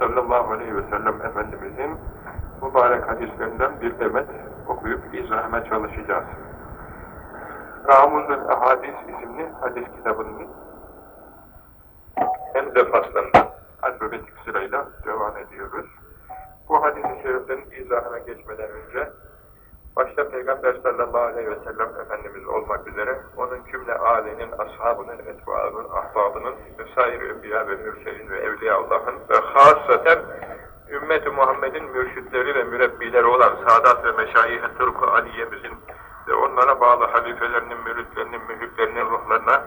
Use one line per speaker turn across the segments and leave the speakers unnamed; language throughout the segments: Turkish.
sallallahu aleyhi ve sellem Efendimizin mübarek hadislerinden bir demet okuyup izahına çalışacağız. Ramuzul Ahadis isimli hadis kitabının hem de faslında alfabetik sırayla devam ediyoruz. Bu hadis-i şeriflerin izahına geçmeden önce başta Peygamber sallallahu aleyhi ve sellem Efendimiz olmak üzere onun cümle âlenin, ashabının, etbaının, ahbabının vesaire enbiya ve mürselin ve evliyaullahın ve hasaten ümmet-i Muhammed'in mürşitleri ve mürebbileri olan Sadat ve Meşayih-i Turku Aliye'mizin ve onlara bağlı halifelerinin, müritlerinin, mühürlerinin ruhlarına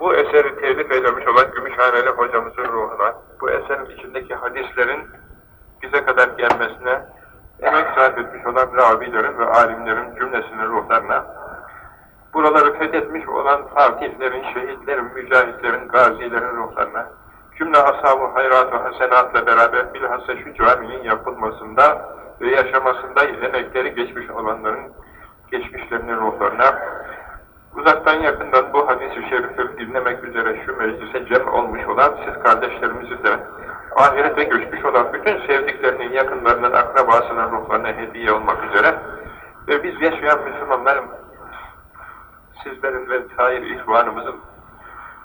bu eseri telif eylemiş olan Gümüşhaneli hocamızın ruhuna, bu eserin içindeki hadislerin bize kadar gelmesine emek sarf etmiş olan ravilerin ve alimlerin cümlesinin ruhlarına, buraları fethetmiş olan fatihlerin, şehitlerin, mücahitlerin, gazilerin ruhlarına, cümle ashab-ı hayrat ve hasenatla beraber bilhassa şu caminin yapılmasında ve yaşamasında emekleri geçmiş olanların geçmişlerinin ruhlarına, uzaktan yakından bu hadis-i şerifi dinlemek üzere şu meclise cem olmuş olan siz kardeşlerimizi de ahirete göçmüş olan bütün sevdiklerinin, yakınlarının, akrabasının ruhlarına hediye olmak üzere ve biz yaşayan Müslümanların sizlerin ve sair ihvanımızın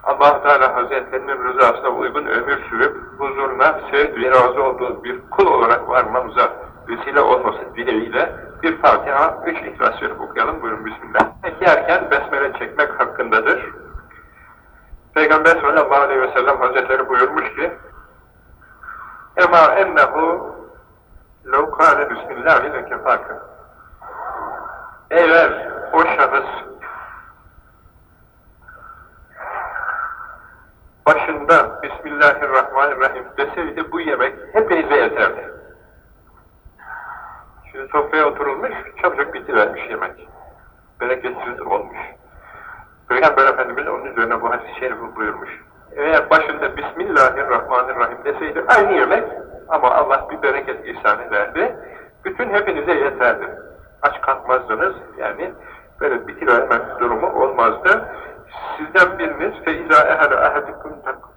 allah Teala Hazretlerinin rızasına uygun ömür sürüp huzuruna sevd ve razı olduğu bir kul olarak varmamıza vesile olması dileğiyle bir Fatiha, üç İhlas verip okuyalım. Buyurun Bismillah. Yerken besmele çekmek hakkındadır. Peygamber sallallahu aleyhi ve sellem Hazretleri buyurmuş ki Ema ennehu lev kâle bismillahi lekefâkı Eğer o şahıs başında Bismillahirrahmanirrahim deseydi bu yemek hepinize yeterdi sofraya oturulmuş, çabucak bitti vermiş yemek. Bereketsiz olmuş. Peygamber Efendimiz onun üzerine bu hadis-i şerifi buyurmuş. Eğer başında Bismillahirrahmanirrahim deseydi aynı yemek ama Allah bir bereket ihsan ederdi. Bütün hepinize yeterdi. Aç kalkmazdınız yani böyle bitivermem durumu olmazdı. Sizden biriniz fe izâ ehele ahadikum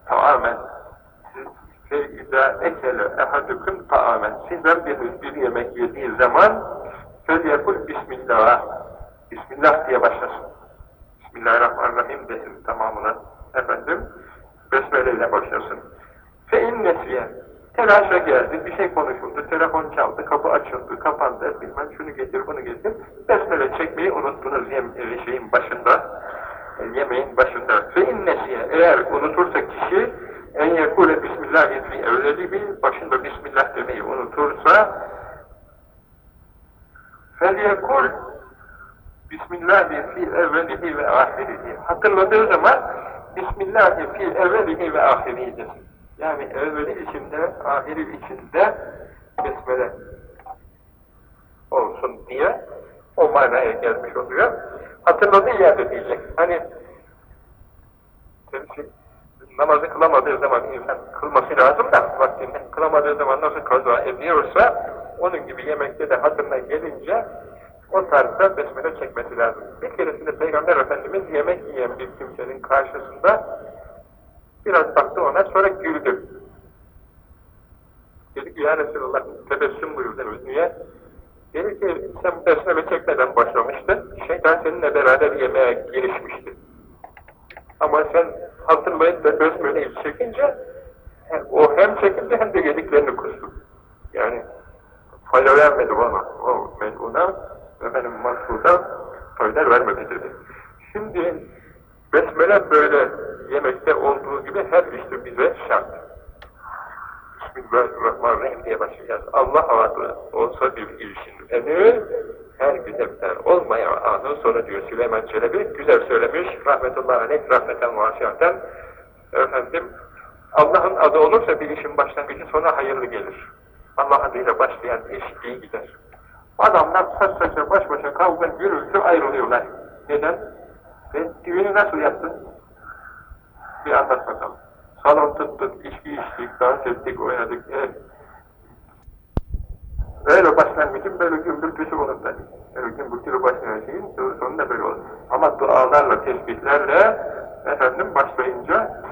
ta'amen ve izâ ekele ehadukum ta'amen. Sizler bir, bir yemek yediği zaman felyekul bismillah. Bismillah diye başlasın. Bismillahirrahmanirrahim desin tamamına. Efendim, besmele ile başlasın. Fe innesiye. Telaşa geldi, bir şey konuşuldu, telefon çaldı, kapı açıldı, kapandı, bilmem şunu getir, bunu getir. Besmele çekmeyi unuttunuz yem, e, şeyin başında, e, yemeğin başında. Fe innesiye. Eğer unutursa kişi, en yekule bismillahi fi evlelihi başında bismillah demeyi unutursa felyekul bismillahi fi evvelihi ve ahirihi hatırladığı zaman bismillahi fi evvelihi ve ahirihi desin. Yani evveli içinde, ahiri içinde besmele olsun diye o manaya gelmiş oluyor. Hatırladığı yerde diyecek. Hani namazı kılamadığı zaman insan kılması lazım da vaktinde kılamadığı zaman nasıl kaza ediyorsa onun gibi yemekte de hatırına gelince o tarzda besmele çekmesi lazım. Bir keresinde Peygamber Efendimiz yemek yiyen bir kimsenin karşısında biraz baktı ona sonra güldü. Dedi ki ya Resulallah tebessüm buyurdunuz niye? Dedi ki sen besmele çekmeden başlamıştın. Şeytan seninle beraber yemeğe girişmişti. Ama sen hatırlayıp da besmeleyi çekince o hem çekildi hem de yediklerini kustu. Yani fayda vermedi bana o meluna efendim mahsuda fayda vermedi dedi. Şimdi besmele böyle yemekte olduğu gibi her işte bize şart. Bismillahirrahmanirrahim diye başlayacağız. Allah adı olsa bir işin eni her güzelden olmayan anın sonu diyor Süleyman Çelebi. Güzel söylemiş. Rahmetullahi aleyh, rahmeten vasiyaten. Efendim, Allah'ın adı olursa bir işin başlangıcı sona hayırlı gelir. Allah adıyla başlayan iş iyi gider. Adamlar saç saça baş başa kavga gürültü ayrılıyorlar. Neden? Ve düğünü nasıl yaptın? Bir anlat bakalım. Salon tuttuk, içki içtik, dans ettik, oynadık. Evet. Öyle başlangıcın böyle gümbürtüsü olur da. Öyle gümbürtülü başlayan şeyin sonunda böyle olur. Ama dualarla, tesbihlerle efendim başlayınca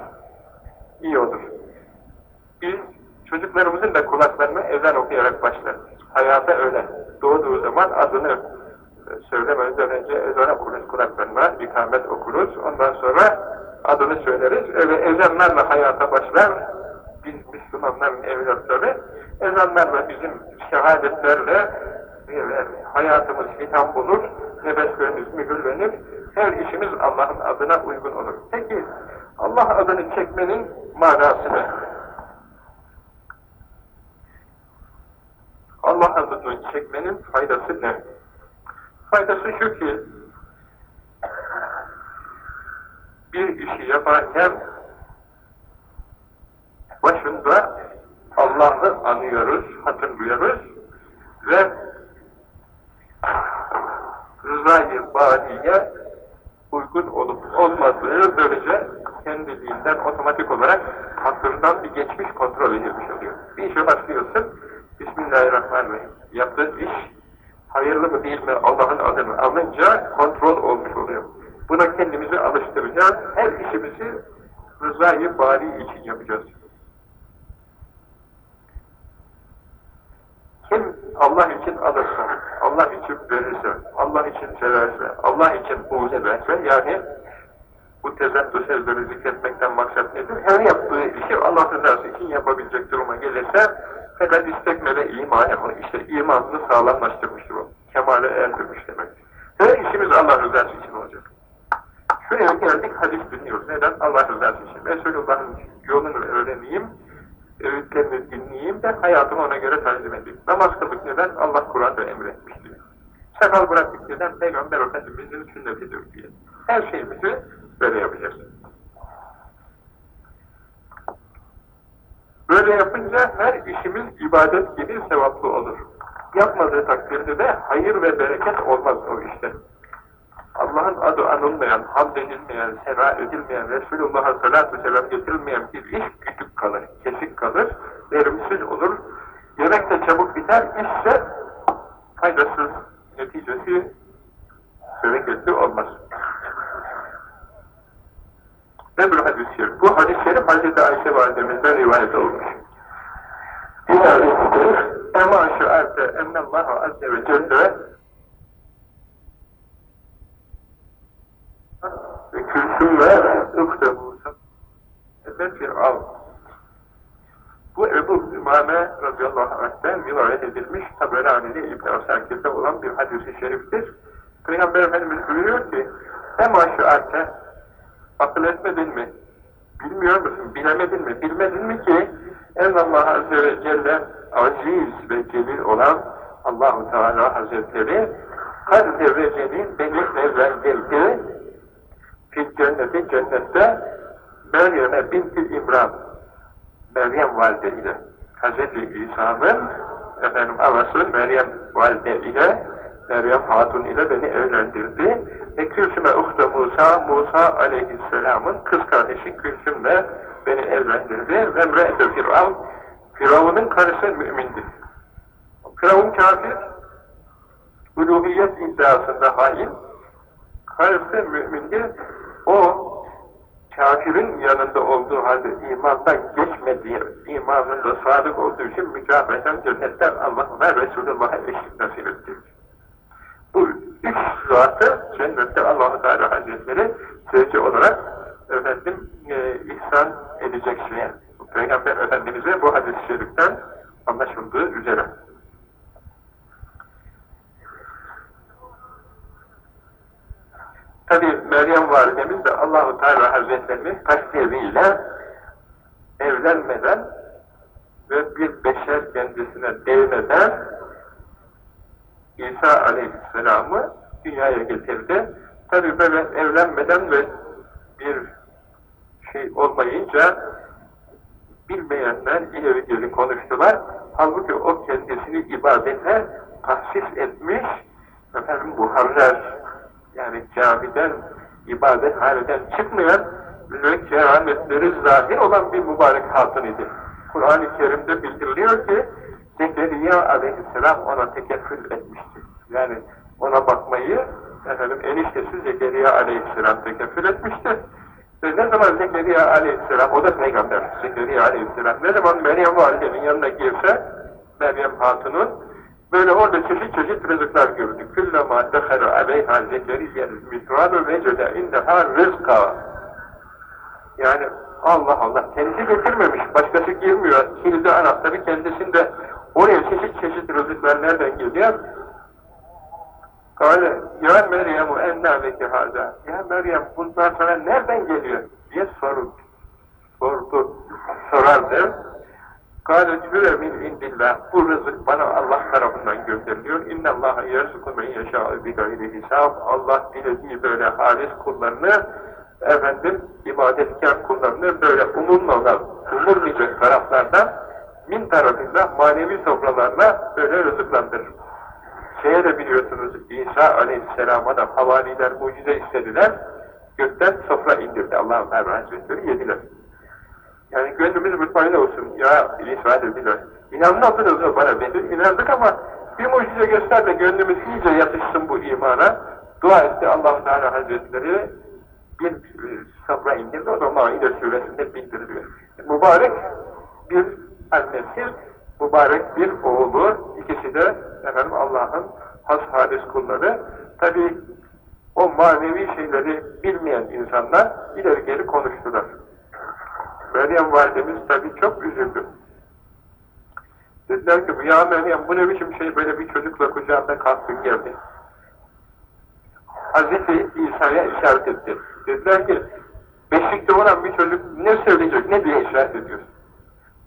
iyi olur. Biz çocuklarımızın da kulaklarını ezan okuyarak başlar. Hayata öyle. Doğduğu zaman adını e, söylemeden önce ezan okuruz kulaklarına, ikamet okuruz. Ondan sonra adını söyleriz. Öyle ezanlarla hayata başlar. Biz Müslümanların evlatları ezanlarla bizim şehadetlerle e, hayatımız hitam bulur, nefeslerimiz mühürlenir, her işimiz Allah'ın adına uygun olur. Peki Allah adını çekmenin manası ne? Allah adını çekmenin faydası ne? Faydası şu ki bir işi yaparken başında Allah'ı anıyoruz, hatırlıyoruz ve rızayı badiye uygun olup olmadığı böylece kendiliğinden otomatik olarak hatırından bir geçmiş kontrol edilmiş oluyor. Bir işe başlıyorsun, Bismillahirrahmanirrahim. Yaptığın iş hayırlı mı değil mi Allah'ın adını alınca kontrol olmuş oluyor. Buna kendimizi alıştıracağız. Her işimizi rızayı bari için yapacağız. Kim Allah için alırsa, Allah için verirse, Allah için severse, Allah için buğz ederse, yani bu tezattü sözleri zikretmekten maksat nedir? Her yaptığı işi Allah rızası için yapabilecek duruma gelirse, fakat istekmede iman yapar. İşte imanını sağlamlaştırmıştır o. Kemale erdirmiş demek. Her işimiz Allah rızası için olacak. Şuraya geldik, hadis dinliyoruz. Neden? Allah rızası için. Resulullah'ın yolunu öğreneyim, öğütlerini dinleyeyim de hayatımı ona göre tanzim edeyim. Namaz kıldık neden? Allah Kur'an'da emretmiştir. Sakal bıraktık neden? Peygamber Efendimiz'in sünnetidir diye. Her şeyimizi böyle yapacağız. Böyle yapınca her işimiz ibadet gibi sevaplı olur. Yapmadığı takdirde de hayır ve bereket olmaz o işte. Allah'ın adı anılmayan, hamd edilmeyen, sena edilmeyen, Resulullah'a salatü selam getirilmeyen bir iş küçük kalır, kesik kalır, verimsiz olur. Yemek de çabuk biter, işse faydasız, neticesi bereketli olmaz. Ne bir hadis-i şerif? Bu hadis-i şerif Hz. Ayşe validemizden rivayet olmuş. Bir hadis-i Ema şuarte ennallahu azze ve celle ve külsüm ve ıfte Musa Fir'av. Bu Ebu Ümame radıyallahu anh'ten rivayet edilmiş Taberani'de İbn-i Asakir'de olan bir hadis-i şeriftir. Peygamber Efendimiz buyuruyor ki Ema şuarte akıl etmedin mi? Bilmiyor musun? Bilemedin mi? Bilmedin mi ki Allah Azze ve Celle aziz ve celil olan Allahu Teala Hazretleri her zerrecenin beni nevrendirdi fil cenneti cennette Meryem'e binti İmran Meryem valide ile Hz. İsa'nın efendim anası Meryem valide ile Meryem hatun ile beni evlendirdi. Ve Külsüm'e uhte Musa Musa aleyhisselamın kız kardeşi Külsüm'le beni evlendirdi. Ve emre Firavun Firavun'un karısı mümindi Firavun kafir uluhiyet iddiasında hain karısı mümindi o kafirin yanında olduğu halde imandan geçmediği, imanında sadık olduğu için mükafaten cennetten Allah ona Resulullah'a eşlik nasip etti. Bu üç zatı cennette allah Teala Hazretleri sevci olarak efendim e, ihsan edecek şeye. Peygamber Efendimiz'e bu hadis-i şeriften anlaşıldığı üzere. Tabi Meryem validemiz de Allahu Teala Hazretlerini takdiriyle evlenmeden ve bir beşer kendisine değmeden İsa Aleyhisselam'ı dünyaya getirdi. Tabi böyle evlenmeden ve bir şey olmayınca bilmeyenler ileri geri konuştular. Halbuki o kendisini ibadete tahsis etmiş efendim buharlar yani camiden, ibadet halinden çıkmayan ve kerametleri zahir olan bir mübarek hatun idi. Kur'an-ı Kerim'de bildiriliyor ki Zekeriya aleyhisselam ona tekeffül etmişti. Yani ona bakmayı efendim, eniştesi Zekeriya aleyhisselam tekeffül etmişti. Ve ne zaman Zekeriya aleyhisselam, o da peygamber Zekeriya aleyhisselam, ne zaman Meryem validenin yanına girse, Meryem hatunun, böyle orada çeşit çeşit rızıklar gördü. Küllema dehara aleyha Zekeriya mitradu vecede indeha rızka. Yani Allah Allah, kendisi getirmemiş, başkası girmiyor. Kilidi anahtarı kendisinde. Oraya çeşit çeşit rızıklar nereden geliyor? Kale, ya Meryem'u enna leki haza. Ya Meryem, bunlar sana nereden geliyor? diye sordu. Sordu. Sorardı. Kale, hüve min indillah. Bu rızık bana Allah tarafından gönderiliyor. Allah'a yersuku men yeşâ'ı bi gayri hisab. Allah dilediği böyle halis kullarını efendim ibadetkar kullarını böyle umulmadan, umulmayacak taraflardan min tarafında manevi sofralarla böyle rızıklandırır. Şeye de biliyorsunuz İsa aleyhisselama da havaliler mucize istediler. Gökten sofra indirdi Allah'ın Teala Hazretleri yediler. Yani gönlümüz mutmain olsun. Ya İsa dediler. İnanmadınız mı bana? Biz inandık ama bir mucize göster de gönlümüz iyice yatışsın bu imana. Dua etti allah Teala Hazretleri bir sofra indirdi. O da Maide suresinde bildiriliyor. Mübarek bir annesi, mübarek bir oğlu, ikisi de efendim Allah'ın has halis kulları. Tabi o manevi şeyleri bilmeyen insanlar ileri geri konuştular. Meryem validemiz tabi çok üzüldü. Dediler ki ya Meryem bu ne biçim şey böyle bir çocukla kucağında kalktın geldi. Hazreti İsa'ya işaret etti. Dediler ki beşikte olan bir çocuk ne söyleyecek ne diye işaret ediyorsun.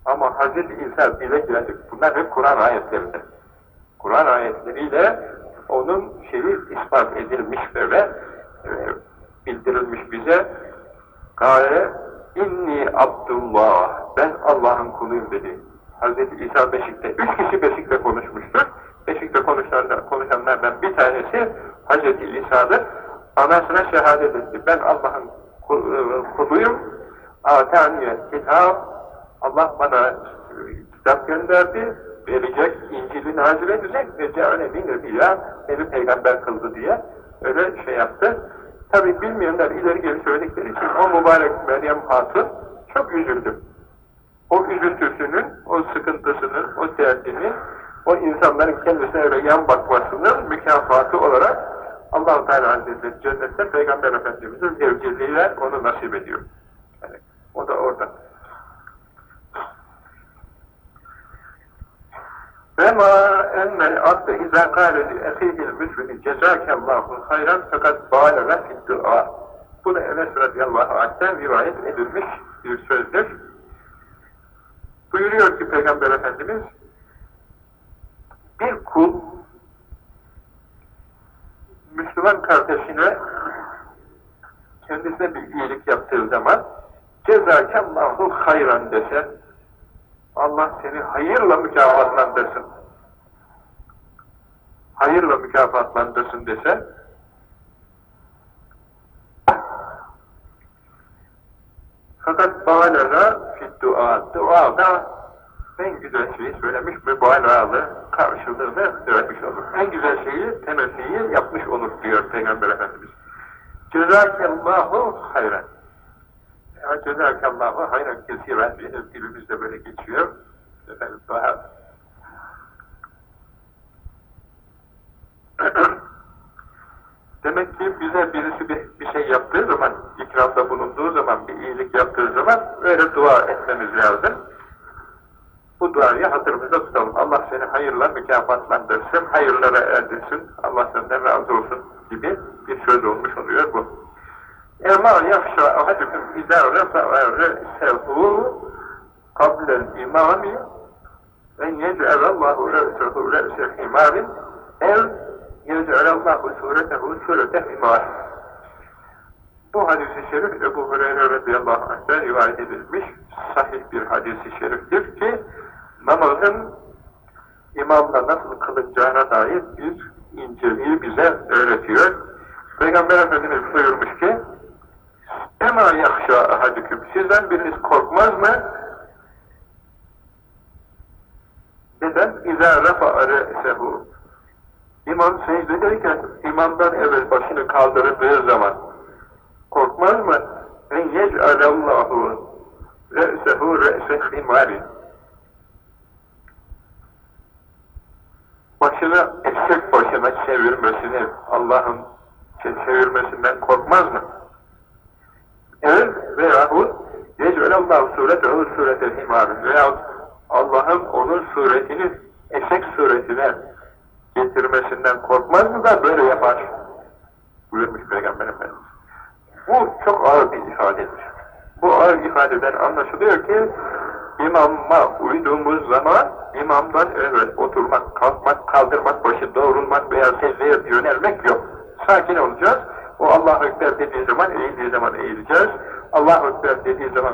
Ama Hazreti İsa bize geldi. Bunlar hep Kur'an ayetlerinde. Kur'an ayetleriyle onun şeyi ispat edilmiş böyle e, bildirilmiş bize. Kale inni Abdullah ben Allah'ın kuluyum dedi. Hazreti İsa Beşik'te. Üç kişi Beşik'te konuşmuştur. Beşik'te konuşanlar, konuşanlardan bir tanesi Hazreti İsa'dır. Anasına şehadet etti. Ben Allah'ın e, kuluyum. Ataniye kitap Allah bana kitap gönderdi, verecek, İncil'i nazil edecek ve ceale bin nebiya beni peygamber kıldı diye öyle şey yaptı. Tabi bilmeyenler ileri geri söyledikleri için o mübarek Meryem Hatun çok üzüldü. O üzüntüsünün, o sıkıntısının, o derdini, o insanların kendisine öyle yan bakmasının mükafatı olarak allah Teala Hazretleri cennette Peygamber Efendimiz'in zevciliğiyle onu nasip ediyor. Yani, o da orada. Ve ma ennel abde izâ kâle li müslümin cezâkellâhu hayran fakat bâlega fiddua. Bu da Enes radıyallahu anh'ten rivayet edilmiş bir sözdür. Buyuruyor ki Peygamber Efendimiz bir kul Müslüman kardeşine kendisine bir iyilik yaptığı zaman cezâkellâhu hayran dese Allah seni hayırla mükafatlandırsın. Hayırla mükafatlandırsın dese fakat bağlara fit dua duada en güzel şeyi söylemiş mübalağalı karşılığını vermiş olur. En güzel şeyi, temenniyi yapmış olur diyor Peygamber Efendimiz. Cezakallahu hayran. Cezakallahu hayran kesiren benim dilimizde böyle geçiyor. Efendim daha Demek ki bize birisi bir, bir şey yaptığı zaman, ikramda bulunduğu zaman, bir iyilik yaptığı zaman öyle dua etmemiz lazım. Bu duayı hatırımızda tutalım. Allah seni hayırla mükafatlandırsın, hayırlara erdirsin, Allah senden razı olsun gibi bir söz olmuş oluyor bu. اَمَا يَخْشَى اَحَدُكُمْ اِذَا رَفَعَ رَأْسَهُ قَبْلَ الْاِمَامِ اَنْ يَجْعَلَ اللّٰهُ رَأْسَهُ رَأْسَ حِمَارٍ اَوْ Yüzü'l-Allahu suretehu surete himar. Bu hadisi şerif Ebu Hureyre radıyallahu anh'den rivayet edilmiş sahih bir hadisi şeriftir ki namazın imamla nasıl kılınacağına dair bir inceliği bize öğretiyor. Peygamber Efendimiz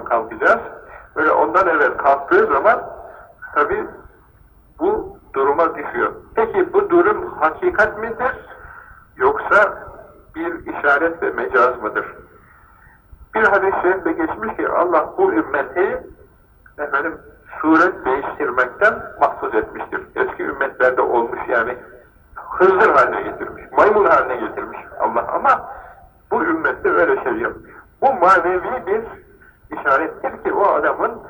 kalkacağız. Böyle ondan evvel kalktığı zaman tabi bu duruma düşüyor. Peki bu durum hakikat midir? Yoksa bir işaret ve mecaz mıdır? Bir hadis-i şerifte geçmiş ki Allah bu ümmeti efendim suret değiştirmekten mahfuz etmiştir. Eski ümmetlerde olmuş yani hızır haline getirmiş, maymun haline getirmiş Allah ama bu ümmette öyle şey yok. Bu manevi bir işarettir ki o adamın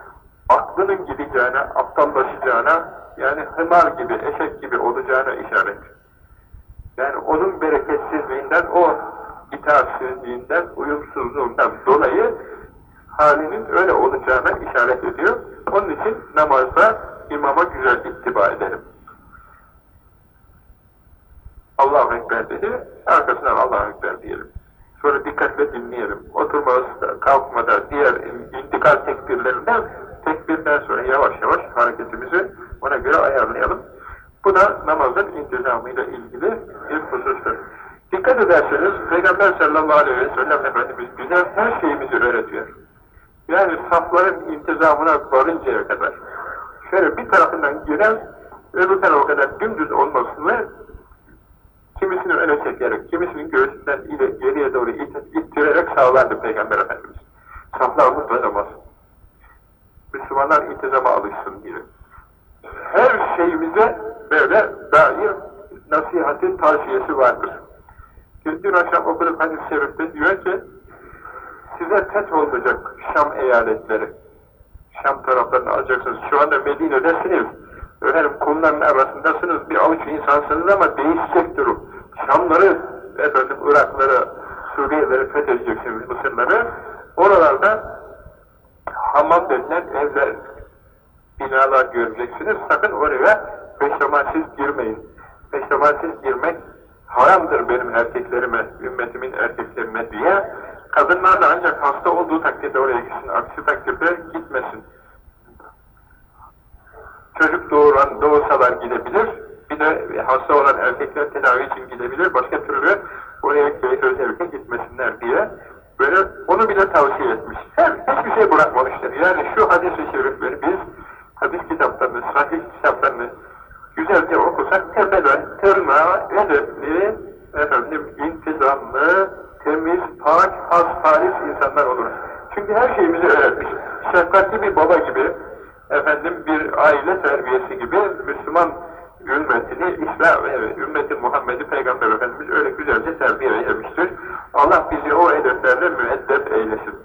aklının gideceğine, aptallaşacağına, yani hımar gibi, eşek gibi olacağına işaret. Yani onun bereketsizliğinden, o itaatsizliğinden, uyumsuzluğundan dolayı halinin öyle olacağına işaret ediyor. Onun için namazda imama güzel ittiba edelim. Allahu Ekber dedi, arkasından Allahu Ekber diyelim. Sonra dikkatle dinleyelim. Oturmada, kalkmada, diğer intikal tekbirlerinden tekbirden sonra yavaş yavaş hareketimizi ona göre ayarlayalım. Bu da namazın intizamıyla ilgili bir husustur. Dikkat ederseniz Peygamber sallallahu aleyhi ve sellem Efendimiz bize her şeyimizi öğretiyor. Yani safların intizamına varıncaya kadar. Şöyle bir tarafından giren öbür tarafa kadar dümdüz olmasını kimisini öne çekerek, kimisinin göğsünden ile geriye doğru it ittirerek sağlardı Peygamber Efendimiz. Saflar bozamaz. Müslümanlar intizama alışsın diye. Her şeyimize böyle dair nasihatin tavsiyesi vardır. Dün akşam okuduk hadis-i şerifte diyor ki size feth olacak Şam eyaletleri. Şam taraflarını alacaksınız. Şu anda Medine'desiniz. Efendim kumların arasındasınız. Bir avuç insansınız ama değişecek durum. Şamları, efendim Irakları, Suriye'leri fethedeceksiniz, Mısırları. Oralarda hamam denilen evler, binalar göreceksiniz. Sakın oraya beşamalsiz girmeyin. Beşamalsiz girmek haramdır benim erkeklerime, ümmetimin erkeklerine diye kadınlar da ancak hasta olduğu takdirde oraya gitsin, aksi takdirde gitmesin. Çocuk doğuran, doğursalar gidebilir, bir de hasta olan erkekler tedavi için gidebilir, başka türlü oraya keyif özellikle gitmesinler diye böyle onu bile tavsiye etmiş. Her, hiçbir şey bırakmamıştır. Yani şu hadis-i şerifleri biz hadis kitaplarını, sahih kitaplarını güzelce okusak tepeden tırnağa edepli, efendim intizamlı, temiz, pak, has, halis insanlar oluruz. Çünkü her şeyimizi öğretmiş. Şefkatli bir baba gibi, efendim bir aile terbiyesi gibi Müslüman ümmetini, İslam ve ümmeti Muhammed'i Peygamber Efendimiz öyle güzelce terbiye etmiştir. Allah bizi o edeplerle müeddep eylesin.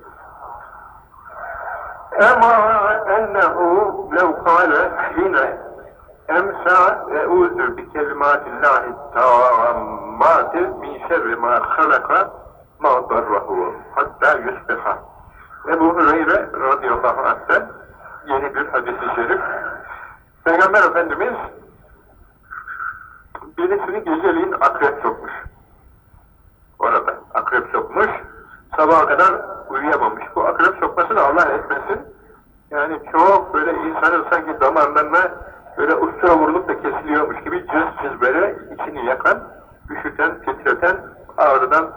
Ema ennehu lev kâle yine emsa eûzü bi kelimâtillâhi tâmmâti min şerri mâ halaka mâ darrahu hatta yusbiha. Ebu Hüreyre radıyallahu anh'ten yeni bir hadis-i şerif. Peygamber Efendimiz birisini geceliğin akrep sokmuş. Orada akrep sokmuş. Sabaha kadar uyuyamamış. Bu akrep sokmasını Allah etmesin. Yani çok böyle insanın sanki damarlarına böyle ustura vurulup da kesiliyormuş gibi cız cız böyle içini yakan, üşüten, titreten, ağrıdan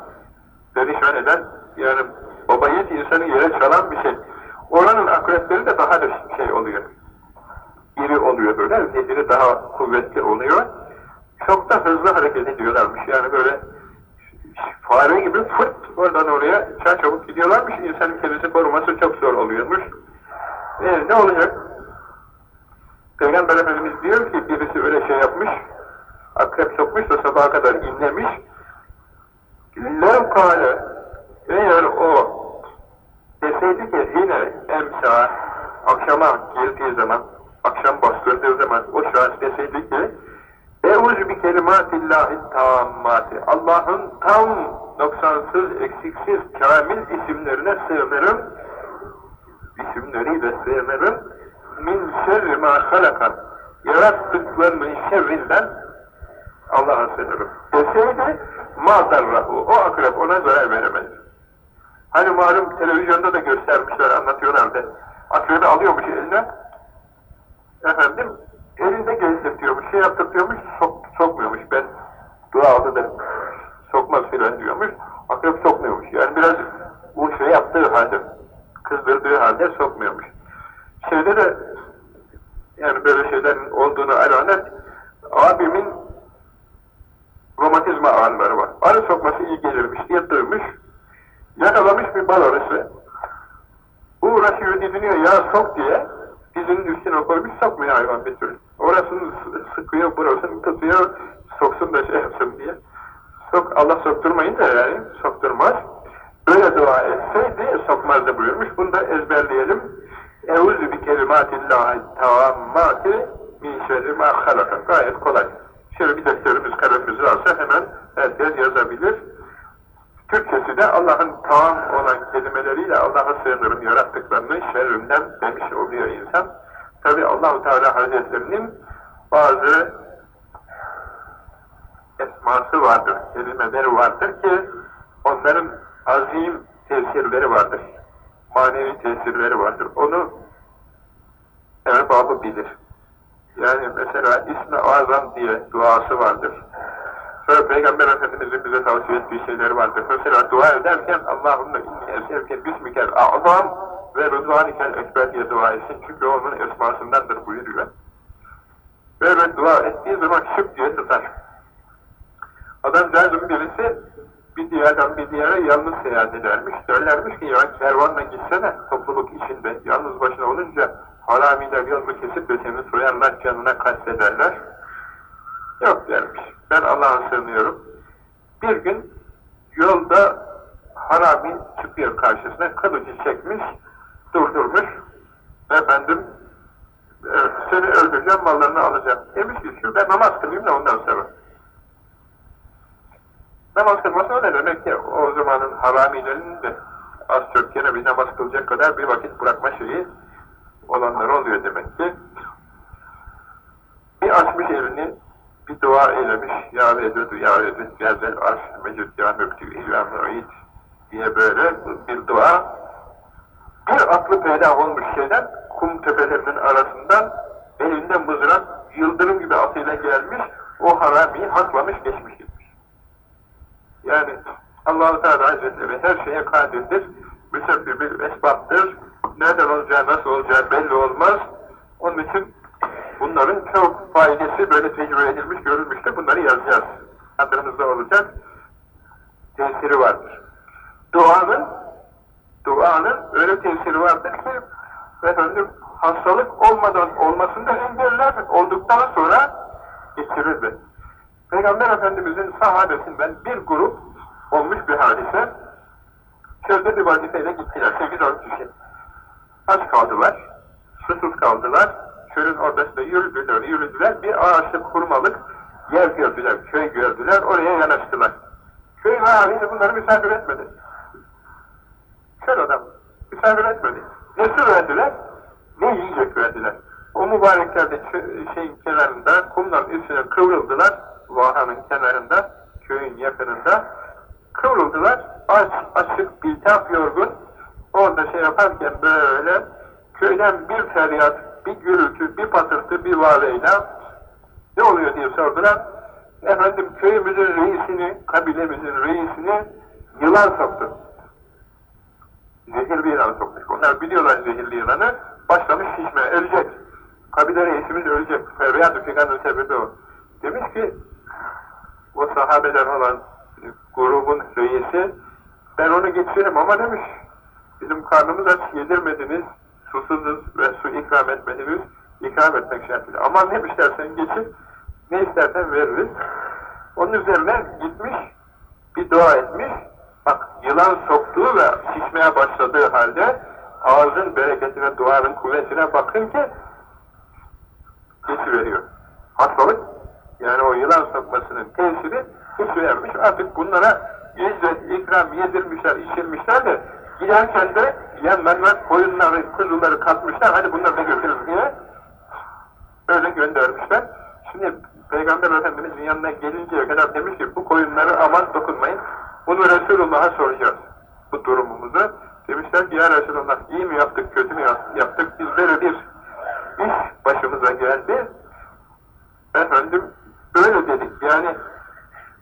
perişan eden yani baba yiğit insanı yere çalan bir şey. Oranın akrepleri de daha da şey oluyor. İri oluyor böyle, zehri daha kuvvetli oluyor. Çok da hızlı hareket ediyorlarmış. Yani böyle fare gibi fırt oradan oraya çabuk gidiyorlarmış. İnsanın kendisi koruması çok zor oluyormuş. E, ne olacak? Peygamber Efendimiz diyor ki birisi öyle şey yapmış, akrep sokmuş da sabaha kadar inlemiş, lev kâle eğer o deseydi ki yine emsa akşama girdiği zaman akşam bastırdığı zaman o şahıs deseydi ki Eûzü bi kelimatillahi tammati Allah'ın tam noksansız, eksiksiz, kamil isimlerine sığınırım. İsimleriyle sığınırım. Min şerri ma halakan yarattıklarının şerrinden Allah'a sığınırım. Deseydi ma darrahu. O akrep ona zarar veremez hani malum televizyonda da göstermişler anlatıyorlardı akrebi alıyormuş eline efendim elinde gezdirtiyormuş şey yaptırtıyormuş sok, sokmuyormuş. Ben dualı da sokmaz filan diyormuş. Akrep sokmuyormuş. Yani biraz bu şey yaptığı halde kızdırdığı halde sokmuyormuş. Şeyde de yani böyle şeylerin olduğunu alamet abimin romatizma ağrıları var. Arı sokması iyi gelirmiş diye duymuş. Yakalamış bir bal arısı. Uğraşıyor didiniyor ya sok diye dizinin üstüne koymuş sokmuyor hayvan bir türlü. Orasını sıkıyor burasını tutuyor soksun da şey yapsın diye. Sok, Allah sokturmayın da yani sokturmaz. Böyle dua etseydi sokmazdı buyurmuş. Bunu da ezberleyelim. Eûzü bi kelimatillahi tavammati min şerri ma halaka. Gayet kolay. Şöyle bir defterimiz kalemimizi alsa hemen herkes yazabilir. Türkçesi de Allah'ın tamam olan kelimeleriyle Allah'a sığınırım yarattıklarının şerrinden demiş oluyor insan. Tabi Allahu Teala Hazretlerinin bazı esması vardır, kelimeleri vardır ki onların azim tesirleri vardır. Manevi tesirleri vardır. Onu evet babı bilir. Yani mesela İsmi Azam diye duası vardır. Sonra Peygamber Efendimiz'in bize tavsiye ettiği şeyler vardır. Mesela dua ederken Allahümme inni eserken bismikel a'zam ve rızvanikel ekber diye dua etsin. Çünkü onun esmasındandır buyuruyor. Böyle dua ettiği zaman şıp diye tutar. Adamcağızın birisi bir diyardan bir diyara yalnız seyahat edermiş. Söylermiş ki ya kervanla gitsene topluluk içinde. Yalnız başına olunca haramiler yolunu kesip seni soyarlar, canına kastederler. Yok dermiş. Ben Allah'a sığınıyorum. Bir gün yolda harami çıkıyor karşısına. Kılıcı çekmiş, durdurmuş. Efendim seni öldüreceğim, mallarını alacağım. Demiş ki şu ben namaz kılayım da ondan sonra. Namaz kılması ne demek ki? O zamanın haramilerinin de az çok gene bir namaz kılacak kadar bir vakit bırakma şeyi olanlar oluyor demek ki. Bir açmış elini, bir dua eylemiş. Ya vedudu, ya vedudu, gezel arş, mecid, ya müktü, ilham, mu'id diye böyle bir dua. Bir aklı peyda olmuş şeyden, kum tepelerinin arasından elinde mızrak, yıldırım gibi atıyla gelmiş, o haramiyi haklamış, geçmiş gitmiş. Yani Allah-u Teala Hazretleri her şeye kadirdir, müsebbibül esbaptır, nereden olacağı, nasıl olacağı belli olmaz. Onun için bunların çok faydası böyle tecrübe edilmiş, görülmüştür. Bunları yazacağız. Hatırımızda olacak. Tesiri vardır. Duanın duanın öyle tesiri vardır ki efendim hastalık olmadan olmasını da engeller, olduktan sonra getirirdi. Peygamber Efendimizin sahabesinden bir grup olmuş bir hadise çölde bir vazifeyle gittiler. 8-10 kişi. Aç kaldılar, susuz kaldılar, çölün ortasında yürüdüler, yürüdüler, bir ağaçlı kurmalık yer gördüler, köy gördüler, oraya yanaştılar. Köy halini bunları misafir etmedi. Köy adam, misafir etmedi. Ne su verdiler, ne yiyecek verdiler. O mübarekler de şeyin kenarında, kumların üstüne kıvrıldılar, vahanın kenarında, köyün yakınında, kıvrıldılar, aç, açık, biltaf, yorgun, orada şey yaparken böyle köyden bir feryat, bir gürültü, bir patırtı, bir vareyla ne oluyor diye sordular. Efendim köyümüzün reisini, kabilemizin reisini yılan soktu. Zehirli yılan sokmuş. Onlar biliyorlar zehirli yılanı. Başlamış şişme, ölecek. Kabile reisimiz ölecek. Feryat-ı sebebi o. Demiş ki o sahabeden olan grubun reisi ben onu geçiririm ama demiş bizim karnımız aç yedirmediniz susuzuz ve su ikram etmediniz ikram etmek şartıyla ama ne istersen geçir ne istersen veririz onun üzerine gitmiş bir dua etmiş, bak yılan soktuğu ve şişmeye başladığı halde ağzın bereketine, duanın kuvvetine bakın ki geçiveriyor. Hastalık, yani o yılan sokmasının tesiri geçivermiş. Artık bunlara izzet, ikram yedirmişler, içirmişler de giderken de Yemenler koyunları, kuzuları katmışlar, hadi bunları da götürün diye öyle göndermişler. Şimdi Peygamber Efendimiz'in yanına gelinceye kadar demiş ki bu koyunları aman dokunmayın. Bunu Resulullah'a soracağız. Bu durumumuzu. Demişler ki ya Resulullah iyi mi yaptık, kötü mü yaptık? Biz böyle bir iş başımıza geldi. Efendim öyle dedik. Yani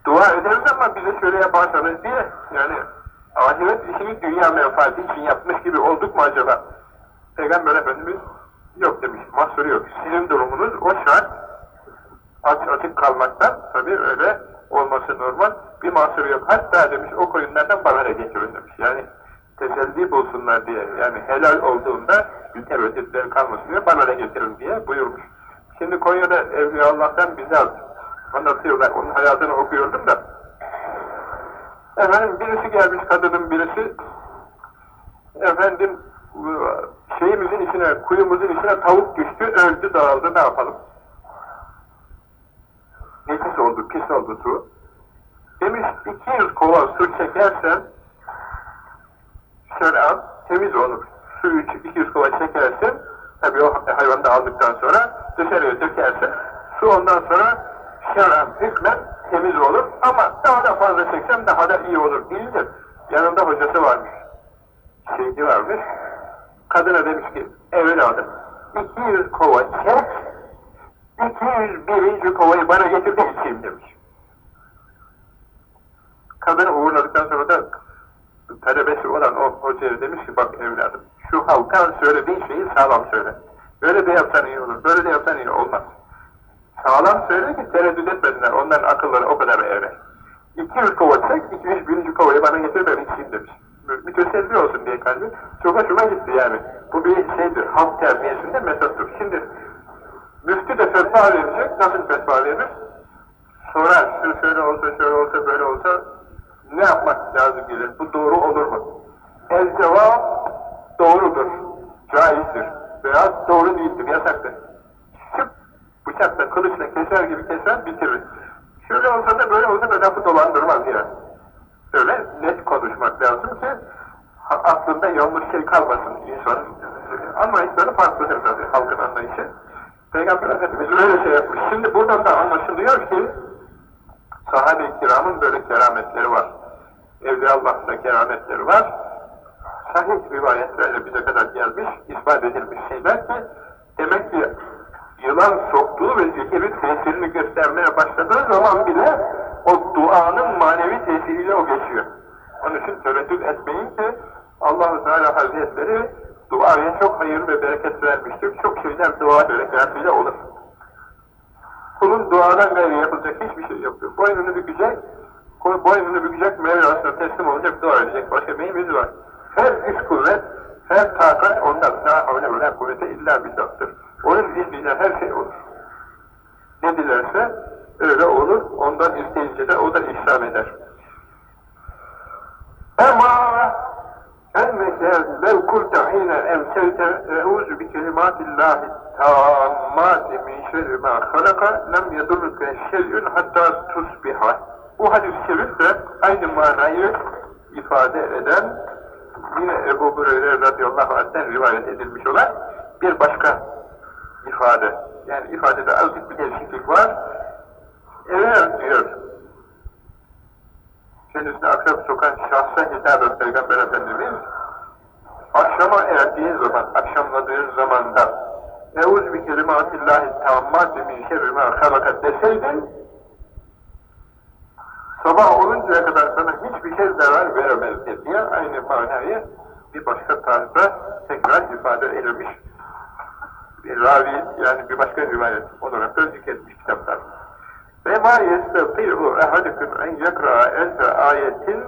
dua ederiz ama bize şöyle yaparsanız diye yani ahiret işini dünya menfaati için yapmış gibi olduk mu acaba? Peygamber Efendimiz yok demiş. Mahsuru yok. Sizin durumunuz o şart aç açık kalmaktan tabi öyle olması normal. Bir mahsuru yok. Hatta demiş o koyunlardan bana da getirin demiş. Yani teselli bulsunlar diye. Yani helal olduğunda tereddütleri kalmasın diye bana da getirin diye buyurmuş. Şimdi Konya'da Evliya Allah'tan bize anlatıyorlar. Onun hayatını okuyordum da. Efendim birisi gelmiş kadının birisi efendim şeyimizin içine, kuyumuzun içine tavuk düştü, öldü, dağıldı, ne yapalım? Nefis oldu, pis oldu su. Demiş, 200 kova su çekersen şöyle al, temiz olur. Suyu 200 kova çekersin, tabii o hayvanı da aldıktan sonra dışarıya dökersin. Su ondan sonra şeran hükmen temiz olur ama daha da fazla çeksem daha da iyi olur deyince yanında hocası varmış. Şeyhi varmış. Kadına demiş ki evladım 200 kova çek 201. kovayı bana getir de içeyim demiş. Kadını uğurladıktan sonra da talebesi olan o hocaya demiş ki bak evladım şu halka söylediğin şeyi sağlam söyle. Böyle de yapsan iyi olur, böyle de yapsan iyi olmaz. Sağlam söyle ki tereddüt etmesinler, onların akılları o kadar evre. 200 kova çek, 201. kovayı bana getir ben içeyim demiş. Müteselli olsun diye kalbi. Çok hoşuma gitti yani. Bu bir şeydir, halk terbiyesinde metottur. Şimdi müftü de fetva verecek, nasıl fetva verir? Sorar, şu şöyle olsa, şöyle olsa, böyle olsa ne yapmak lazım gelir? Bu doğru olur mu? El cevap doğrudur, caizdir veya doğru değildir, yasaktır. Şıp, bıçakla, kılıçla keser gibi keser, bitirir. Şöyle olsa da böyle olsa da lafı dolandırmaz ya. Öyle net konuşmak lazım ki aklında yanlış şey kalmasın insanın. Anlayışları farklıdır tabii halkın anlayışı. Peygamber Efendimiz öyle şey yapmış. Şimdi buradan da anlaşılıyor ki sahabe-i kiramın böyle kerametleri var. Evliya Allah'ın kerametleri var. Sahih rivayetlerle bize kadar gelmiş, ispat edilmiş şeyler ki demek ki yılan soktuğu ve zehiri tesirini göstermeye başladığı zaman bile duanın manevi tesiriyle o geçiyor. Onun için tereddüt etmeyin ki allah Teala Hazretleri duaya çok hayır ve bereket vermiştir. Çok şeyler dua bereketiyle olur. Kulun duadan gayrı yapılacak hiçbir şey yoktur. Boynunu bükecek, boynunu bükecek, Mevlasına teslim olacak, dua edecek. Başka neyimiz var? Her güç kuvvet, her takat ondan. La havle ve la kuvvete illa billah'tır. Onun izniyle her şey olur. Ne dilerse öyle olur. Ondan isteyince de o da ihsan eder. Ama enneke lev kulte hine emsevte eûzü bi kelimatillahi tammâti min şerri mâ halaka lem yedurruke şey'ün hatta tusbiha. Bu hadis-i şerif de aynı manayı ifade eden yine Ebu Hureyre radıyallahu anh'ten rivayet edilmiş olan bir başka ifade. Yani ifadede azıcık bir değişiklik var. Eğer diyor, kendisine akrep sokan şahsa hitaben Peygamber Efendimiz, akşama erdiği zaman, akşamladığı zamanda Eûz bi kelimatillahi tammâti min şerri mâ halakat deseydin, sabah oluncaya kadar sana hiçbir şey zarar veremezdi diye aynı manayı bir başka tarzda tekrar ifade edilmiş. Bir ravi yani bir başka rivayet olarak da zikretmiş kitaplar. Ve ma yestati'u ehadüküm en yekra else ayetin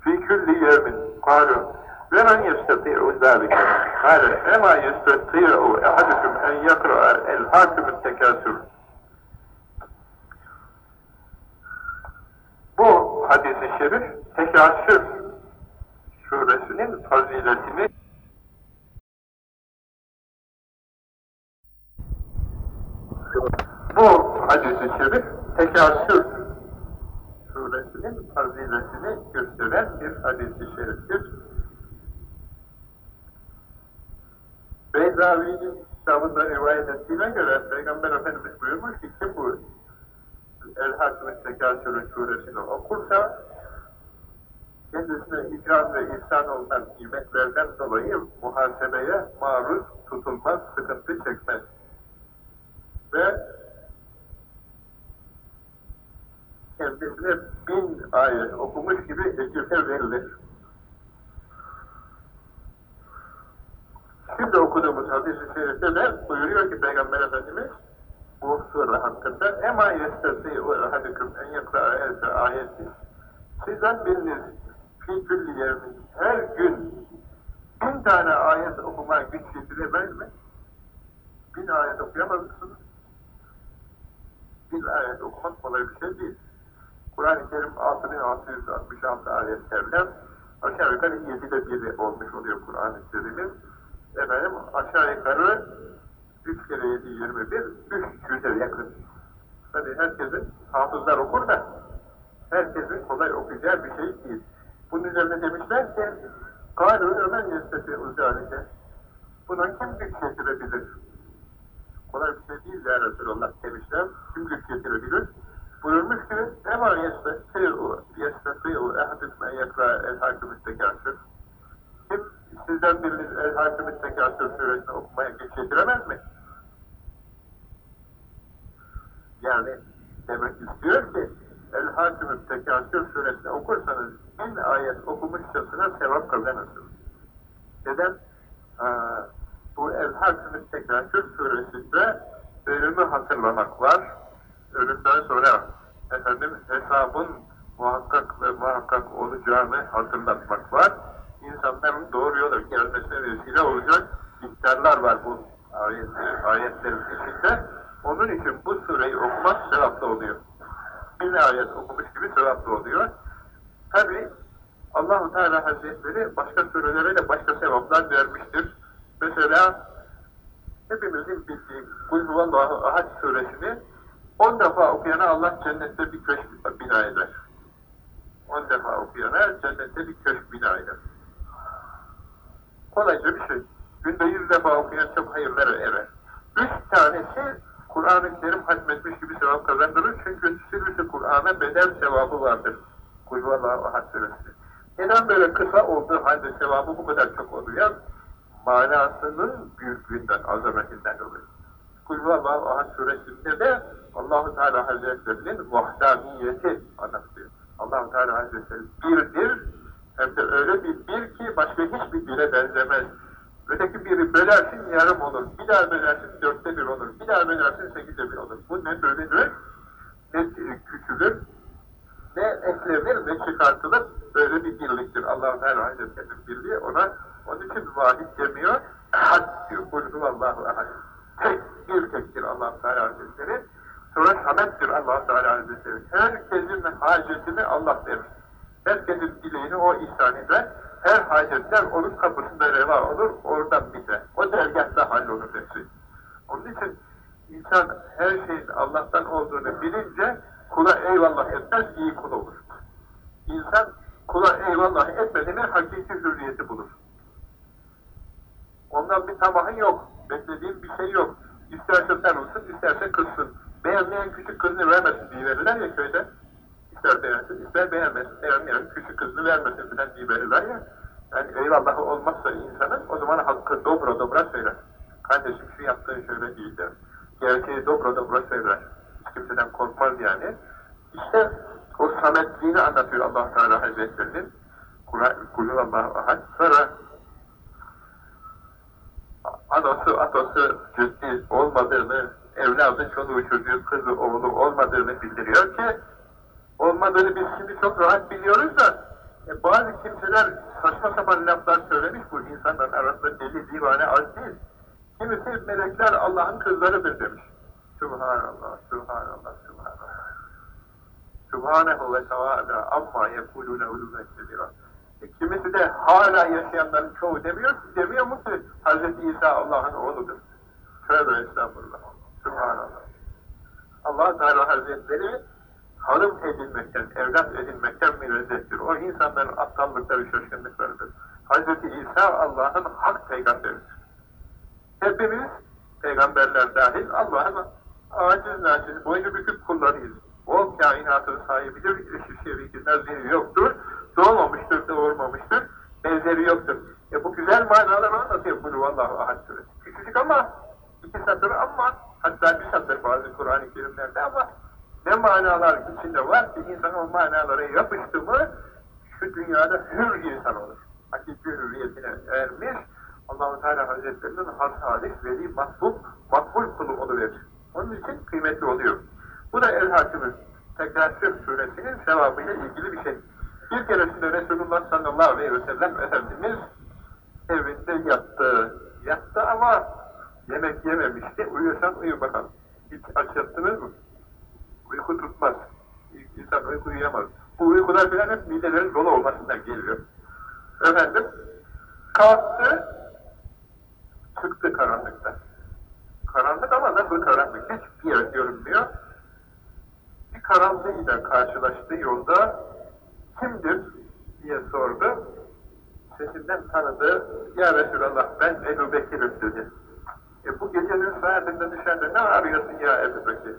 fi külli yevmin. Kalu ve men yestati'u zâlike? Kâle ve ma yestati'u ehadüküm en yekra el hakümün tekasür bu hadis-i şerif Tekasür suresinin faziletini bu hadis-i şerif Tekasür suresinin faziletini gösteren bir hadis-i şeriftir. Beyzavi'nin kitabında rivayet ettiğine göre Peygamber Efendimiz buyurmuş ki kim bu El-Hakmet Tekasür'ün suresini okursa kendisine ikram ve ihsan olunan nimetlerden dolayı muhasebeye maruz tutulmaz, sıkıntı çekmez. Ve kendisine bin ayet okumuş gibi ecirte verilir. Şimdi okuduğumuz hadis-i şerifte de buyuruyor ki Peygamber Efendimiz bu sure hakkında ema yestesi ahadikum en yakra else ayeti sizden biriniz fi külli yevmin her gün bin tane ayet okumaya güç getirebilir mi? Bin ayet okuyamaz mısınız? Bin ayet okumak kolay bir şey değil. Kur'an-ı Kerim 6666 ayetlerle aşağı yukarı 7'de biri olmuş oluyor Kur'an-ı Kerim'in. Efendim aşağı yukarı 3 kere 7 21 300'e yakın. Tabi herkesin hafızlar okur da herkesin kolay okuyacağı bir şey değil. Bunun üzerine demişler ki Kâlû ömen yesteti uzâlike Buna kim güç getirebilir? Kolay bir şey değil ya Resulallah demişler. Kim güç getirebilir? Buyurmuş ki Ema yesteti'u yesteti'u ehadüsme yekra el-hakimü tekâsür Kim sizden biriniz el-hakimü tekâsür suresini okumaya güç mi? Yani demek istiyor ki El-Hakimü Tekasür suresini okursanız bin ayet okumuşçasına sevap kazanırsınız. Neden? Aa, bu El-Hakimü Tekasür suresinde ölümü hatırlamak var. Ölümden sonra efendim hesabın muhakkak ve muhakkak olacağını hatırlatmak var. İnsanların doğru yola gelmesine vesile olacak miktarlar var bu ayet, ayetlerin içinde. Onun için bu sureyi okumak sevaplı oluyor. Bir ayet okumuş gibi sevaplı oluyor. Tabi Allahu Teala Hazretleri başka surelere de başka sevaplar vermiştir. Mesela hepimizin bildiği Kulhuvallahu Ahad suresini 10 defa okuyana Allah cennette bir köşk bina eder. 10 defa okuyana cennette bir köşk bina eder. Kolayca bir şey. Günde 100 defa okuyan çok hayırlara erer. Üç tanesi Kur'an-ı Kerim hatmetmiş gibi sevap kazandırır. Çünkü sürüsü Kur'an'a bedel sevabı vardır. Kulvallahu ahad. Neden böyle kısa olduğu halde sevabı bu kadar çok oluyor? Manasının büyüklüğünden, azametinden dolayı. Kulvallahu ahad suresinde de Allahu Teala Hazretlerinin vahdaniyeti anlatıyor. Allahu Teala Hazretleri birdir, hem de öyle bir bir ki başka hiçbir bire benzemez. Öteki biri bölersin yarım olur. Bir daha bölersin dörtte bir olur. Bir daha bölersin sekizde bir olur. Bu ne bölünür, ne küçülür, ne eklenir, ne çıkartılır. Böyle bir birliktir. Allah-u Teala Hazretleri'nin birliği ona onun için vahid demiyor. Ahad diyor. Kulhu Allahu ahad. Tek bir tektir Allah-u Teala Hazretleri. Sonra samettir Allah-u Teala Hazretleri. Herkesin hacetini Allah verir. Herkesin dileğini o ihsan eder her hacetler onun kapısında reva olur, oradan biter. O dergahta hallolur hepsi. Onun için insan her şeyin Allah'tan olduğunu bilince kula eyvallah etmez, iyi kul olur. İnsan kula eyvallah etmedi mi hakiki hürriyeti bulur. Ondan bir tamahın yok, beklediğin bir şey yok. İsterse sen olsun, isterse kızsın. Beğenmeyen küçük kızını vermesin diye verirler ya köyde. İster beğensin, ister beğenmesin. Beğenmeyen küçük kızını vermesin filan diye verirler ya. Yani eyvallahı olmazsa insanın, o zaman hakkı dobra dobra söyler. Kardeşim şu yaptığın şöyle değil der. Gerçeği dobra dobra söyler. Hiç kimseden korkmaz yani. İşte o sametliğini anlatıyor allah Teala Hazretleri'nin. Kulüvallahu ahad. Sonra anası atası ciddi olmadığını, evladı, çoluğu, çocuğu, kızı, oğlu olmadığını bildiriyor ki olmadığını biz şimdi çok rahat biliyoruz da e, bazı kimseler saçma sapan laflar söylemiş bu insanların arasında deli divane az değil. Kimisi melekler Allah'ın kızlarıdır demiş. Subhanallah, Subhanallah, Subhanallah. Subhanehu ve teala amma yekulune uluven kebira. Kimisi de hala yaşayanların çoğu demiyor, demiyor mu ki Hz. İsa Allah'ın oğludur. Tövbe estağfurullah. Subhanallah. allah Teala Hazretleri hanım edinmekten, evlat edinmekten münezzehtir. O insanların aptallıkları, şaşkınlıklarıdır. Hz. İsa Allah'ın hak peygamberidir. Hepimiz, peygamberler dahil, Allah'ın aciz naciz, boynu bükük kullarıyız. O kainatın sahibidir, eşi şeriki naziri yoktur, doğmamıştır, doğurmamıştır, benzeri yoktur. E bu güzel manaları anlatıyor bunu Allahu ahad suresi. Küçücük ama, iki satır ama, hatta bir satır bazı Kur'an-ı Kerimlerde ama ne manalar içinde var ki insan o manalara yapıştı mı şu dünyada hür insan olur. Hakiki hürriyetine ermiş, Allah-u Teala Hazretlerinin has halis, veli, mahbub, makbul kulu oluverir. Onun için kıymetli oluyor. Bu da El-Hakim'in Tekasür suresinin sevabıyla ilgili bir şey. Bir keresinde Resulullah sallallahu aleyhi ve sellem Efendimiz evinde yattı. Yattı ama yemek yememişti. Uyuyorsan uyu bakalım. Hiç aç yattınız mı? Uyku tutmaz. İnsan uyku uyuyamaz. Bu uykular filan hep midelerin dolu olmasından geliyor. Efendim, kalktı, çıktı karanlıkta. Karanlık ama nasıl karanlık? Hiçbir yer görünmüyor. Bir karanlığıyla karşılaştı yolda. Kimdir? diye sordu. Sesinden tanıdı. Ya Resulallah ben Ebu Bekir'im dedi. E bu gecenin saatinde dışarıda ne arıyorsun ya Ebu Bekir?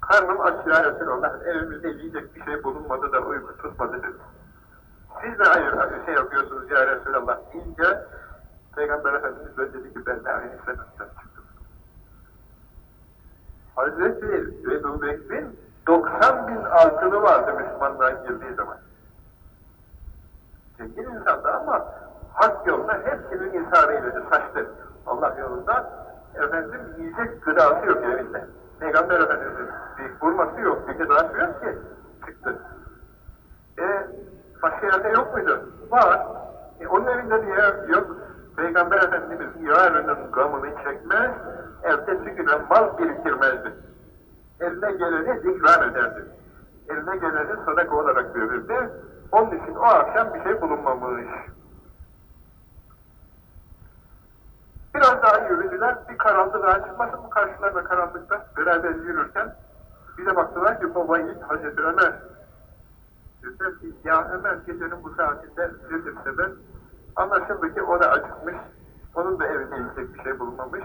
Karnım aç ya Resulallah. Evimizde yiyecek bir şey bulunmadı da uyku tutmadı dedi. Siz de hayır şey yapıyorsunuz ya Resulallah deyince Peygamber Efendimiz de dedi ki ben de aynı sebepten çıktım. Hazreti Ebu Bekir'in 90 bin altını vardı Müslümanlığa girdiği zaman. Zengin insandı ama hak yoluna hepsinin insarıyla saçtı. Allah yolunda efendim yiyecek gıdası yok evinde. Peygamber Efendimiz'in bir vurması yok, bir gıdası yok ki çıktı. E, başka yok muydu? Var. E, onun evinde diye yok. Peygamber Efendimiz yarının gamını çekmez, ertesi güne mal biriktirmezdi. Eline geleni ikram ederdi. Eline geleni sadaka olarak verirdi. Onun için o akşam bir şey bulunmamış. Biraz daha yürüdüler, bir karanlık daha çıkmasın mı karşılarına karanlıkta beraber yürürken bir de baktılar ki baba Yiğit Hazreti Ömer dediler ki ya Ömer gecenin bu saatinde nedir sebep? Anlaşıldı ki o da acıkmış, onun da evinde yiyecek bir şey bulunmamış.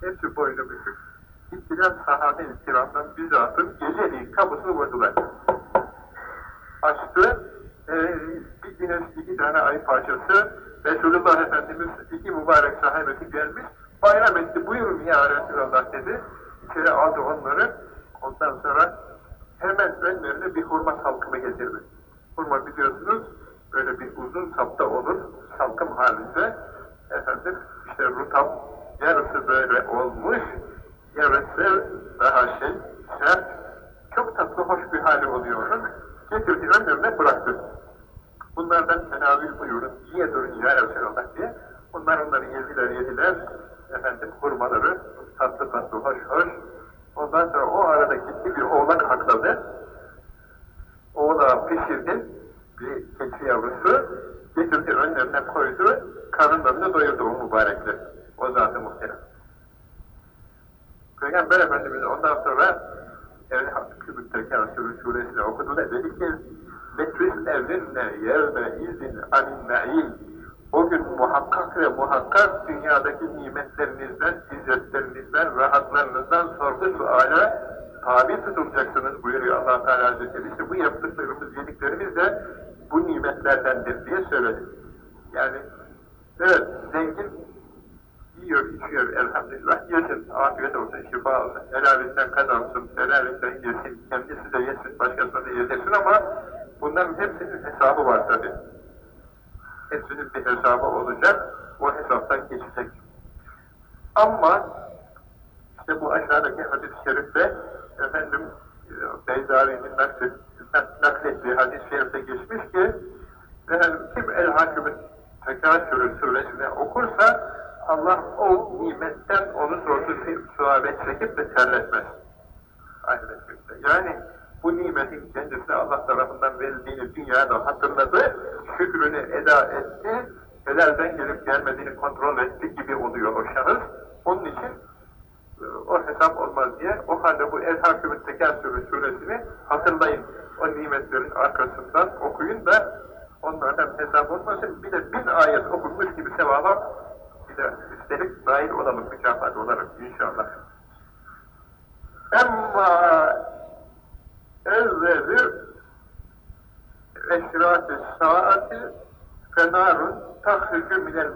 Hepsi boynu bükük. Gittiler sahabe-i kiramdan bizzatın geceliğin kapısını vurdular. Açtı, e, bir güneş iki tane ay parçası, Resulullah Efendimiz iki mübarek sahabesi gelmiş, bayram etti, buyurun ya Resulullah dedi. İçeri aldı onları, ondan sonra hemen önlerine bir hurma salkımı getirdi. Hurma biliyorsunuz, böyle bir uzun sapta olur, salkım halinde. Efendim, işte rutam, yarısı böyle olmuş, yarısı daha şey, sert, çok tatlı, hoş bir hali oluyor onun. Getirdi önlerine bıraktı. Bunlardan tenavül buyurun, yiye durun ya Resulallah diye. Bunlar onları yediler yediler, efendim hurmaları tatlı tatlı, hoş hoş. Ondan sonra o arada gitti bir oğlak hakladı. Oğlağı pişirdi, bir keçi yavrusu, getirdi önlerine koydu, karınlarını doyurdu o mübarekler. O zat-ı muhterem. Peygamber Efendimiz ondan sonra El Hakkı Müttekâsürü suresini okudu da dedi ki Metris evrinne yevme anin na'im o gün muhakkak ve muhakkak dünyadaki nimetlerinizden, izzetlerinizden, rahatlarınızdan sorgu suale tabi tutulacaksınız buyuruyor allah Teala Hazretleri. İşte bu yaptıklarımız, yediklerimiz de bu nimetlerdendir diye söyledi. Yani evet zengin yiyor, içiyor elhamdülillah, yesin, afiyet olsun, şifa olsun, helalinden kazansın, helalinden yesin, kendisi de yesin, başkasına da yedirsin ama bunların hepsinin hesabı var tabi. Hepsinin bir hesabı olacak, o hesaptan geçecek. Ama işte bu aşağıdaki hadis-i şerifte efendim Beyzari'nin naklettiği hadis-i şerifte geçmiş ki efendim, kim el-hakimün tekasürü suresini okursa Allah o nimetten onu sordu suabe çekip de terletmez. Ahiret Yani bu nimetin kendisine Allah tarafından verildiğini dünyada hatırladı, şükrünü eda etti, helalden gelip gelmediğini kontrol etti gibi oluyor o şahıs. Onun için e, o hesap olmaz diye, o halde bu El-Hakim'in Tekasürü suresini hatırlayın. O nimetlerin arkasından okuyun da onlardan hesap olmasın. Bir de bin ayet okunmuş gibi sevaba bir de üstelik dahil olalım mükafat olarak inşallah. Emma evveli eşrat-ı saati fenarun tahricu minel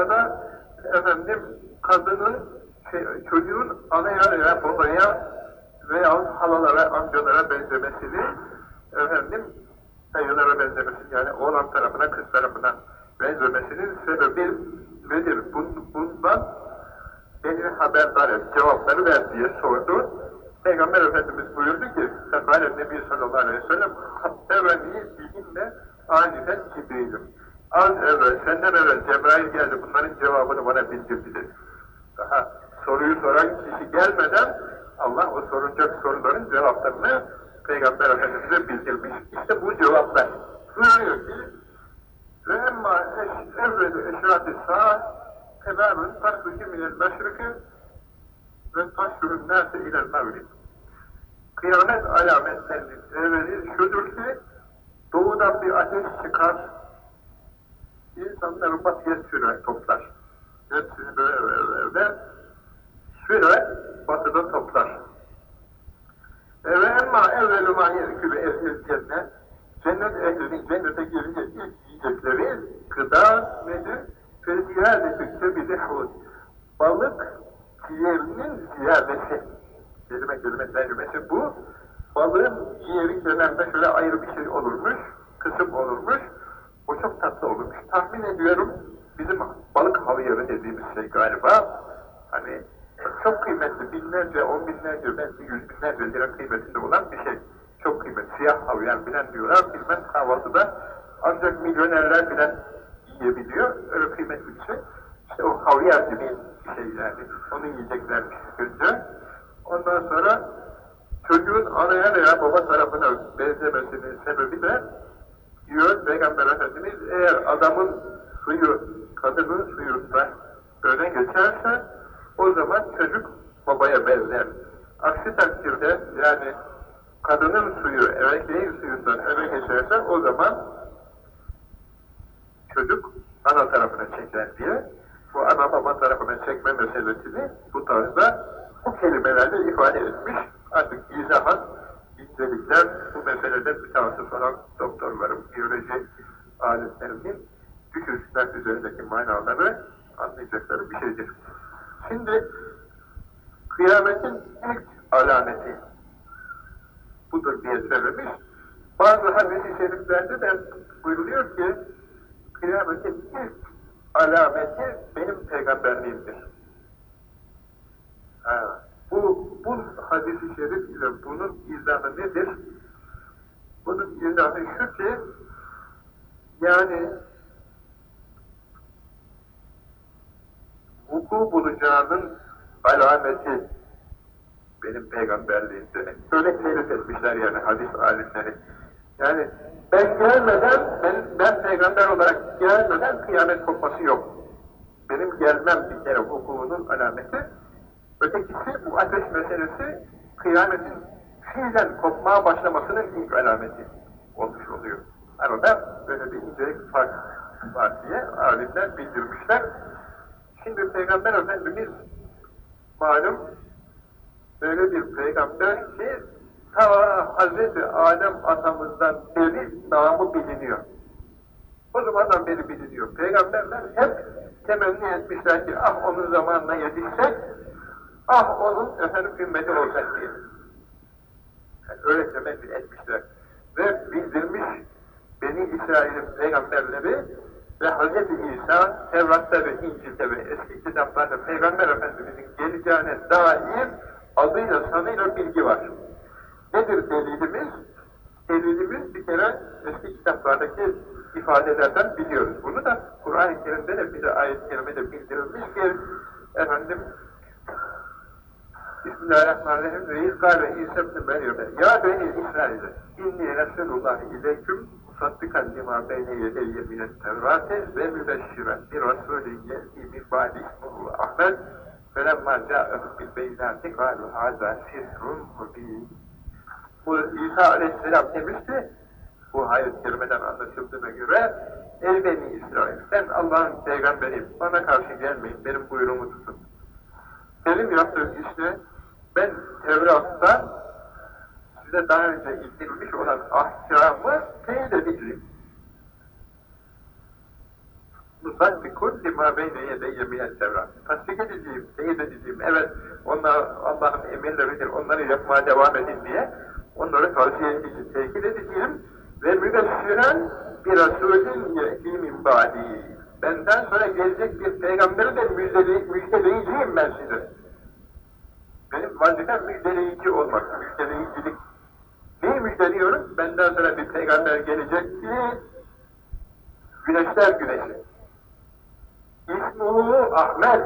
Ondan sonra da efendim kadının şey, çocuğun anaya veya babaya veya halalara, amcalara benzemesini efendim dayılara benzemesini yani oğlan tarafına, kız tarafına benzemesinin sebebi nedir? Bundan beni haberdar et, cevapları ver diye sordu. Peygamber Efendimiz buyurdu ki Fekalen Nebi sallallahu aleyhi ve sellem Hatteveni bilimle anifen Cibril'im. Az evvel, senden evvel Cebrail geldi bunların cevabını bana bildirdi dedi. Daha soruyu soran kişi gelmeden Allah o sorulacak soruların cevaplarını Peygamber Efendimiz'e bildirmiş. İşte bu cevaplar. Buyuruyor ki ve emma evveli eşrat-ı saat tebarun tasbıcı minel meşriki ve taşrun nâse ilel. Kıyamet alametlerinin evveli şudur ki doğudan bir ateş çıkar, insanları batıya sürer, toplar. Hepsini böyle böyle sürer, batıda toplar. Ve emma evvelu ma yerkülü ehlil cennet, cennet ehlinin cennete gelince ilk yiyecekleri gıda nedir? Feziyâdetü kebidi hud. Balık ciğerinin ziyadesi. Kelime kelime tercümesi bu. Balığın ciğeri kenarında şöyle ayrı bir şey olurmuş, kısım olurmuş. O çok tatlı olurmuş. Tahmin ediyorum bizim balık havyarı dediğimiz şey galiba. Hani çok kıymetli, binlerce, on binlerce, belki yüz binlerce lira kıymetinde olan bir şey. Çok kıymetli, siyah havyar bilen diyorlar. Bilmem kahvaltıda ancak milyonerler bilen yiyebiliyor. Öyle kıymetli bir şey. İşte o havyar gibi bir şey yani. Onu yiyeceklermiş önce. Ondan sonra çocuğun anaya veya baba tarafına benzemesinin sebebi de diyor Peygamber Efendimiz eğer adamın suyu, kadının suyundan öne geçerse o zaman çocuk babaya benzer. Aksi takdirde yani kadının suyu erkeğin suyundan öne geçerse o zaman çocuk ana tarafına çeker diye bu ana baba tarafına çekme meselesini bu tarzda bu kelimelerle ifade etmiş. Artık izahat, incelikler bu meselede mütevassıf olan doktorların, biyoloji aletlerinin düşüşler üzerindeki manaları anlayacakları bir şeydir. Şimdi kıyametin ilk alameti budur diye söylemiş. Bazı hadis-i şeriflerde de buyuruluyor ki kıyametin ilk alameti benim peygamberliğimdir. Ha, bu, bu hadisi şerif ile bunun izahı nedir? Bunun izahı şu ki, yani vuku bulacağının alameti benim peygamberliğimde. Böyle teyit etmişler yani hadis alimleri. Yani ben gelmeden, ben, ben peygamber olarak gelmeden kıyamet kopması yok. Benim gelmem bir kere hukukunun alameti. Ötekisi bu ateş meselesi kıyametin fiilen kopmaya başlamasının ilk alameti olmuş oluyor. Arada böyle bir ince fark var diye alimler bildirmişler. Şimdi Peygamber Efendimiz malum böyle bir peygamber ki ta Hazreti Adem atamızdan beri namı biliniyor. O zamandan beri biliniyor. Peygamberler hep temenni etmişler ki ah onun zamanına yetişsek ah onun efendim ümmeti olacak diye. Yani öyle temenni etmişler. Ve bildirmiş Beni İsrail'in peygamberleri ve Hz. İsa Tevrat'ta ve İncil'de ve eski kitaplarda Peygamber Efendimiz'in geleceğine dair adıyla sanıyla bilgi var. Nedir delilimiz? Delilimiz bir kere eski kitaplardaki ifadelerden biliyoruz. Bunu da Kur'an-ı Kerim'de de bir ayet-i kerimede bildirilmiş ki efendim Bismillahirrahmanirrahim. Ve İzgâle İsa ibn Meryem'e Ya beni İsrail'e inni Resulullah ileyküm. Musaddikan lima beyne yedeyye minet tevrate ve mübeşşiren bir Resulü yezdi min ba'di ismuhu Ahmet felemma câ'ehum bil beynâti gâlu hâzâ sihrun mubîn. Bu İsa aleyhisselam demişti. Bu ayet kerimeden anlaşıldığına göre Ey beni İsrail sen Allah'ın peygamberiyim bana karşı gelmeyin benim buyruğumu tutun. Benim yaptığım işte ben Tevrat'ta size daha önce indirilmiş olan ahkamı teyit edeceğim. Musaddikun lima beyne yedeyye minel Tevrat. Tasdik edeceğim, teyit edeceğim. Evet, onlar Allah'ın emirleridir, onları yapmaya devam edin diye onları tavsiye edeceğim, tekit edeceğim. Ve mübessiren bir Resulün ye'ti min ba'di. Benden sonra gelecek bir peygamberi de müjdeleyeceğim ben size. Benim vazifem müjdeleyici olmak, müjdeleyicilik. Neyi müjdeliyorum? Benden sonra bir peygamber gelecek ki, güneşler güneşi. İsmuhu Ahmet,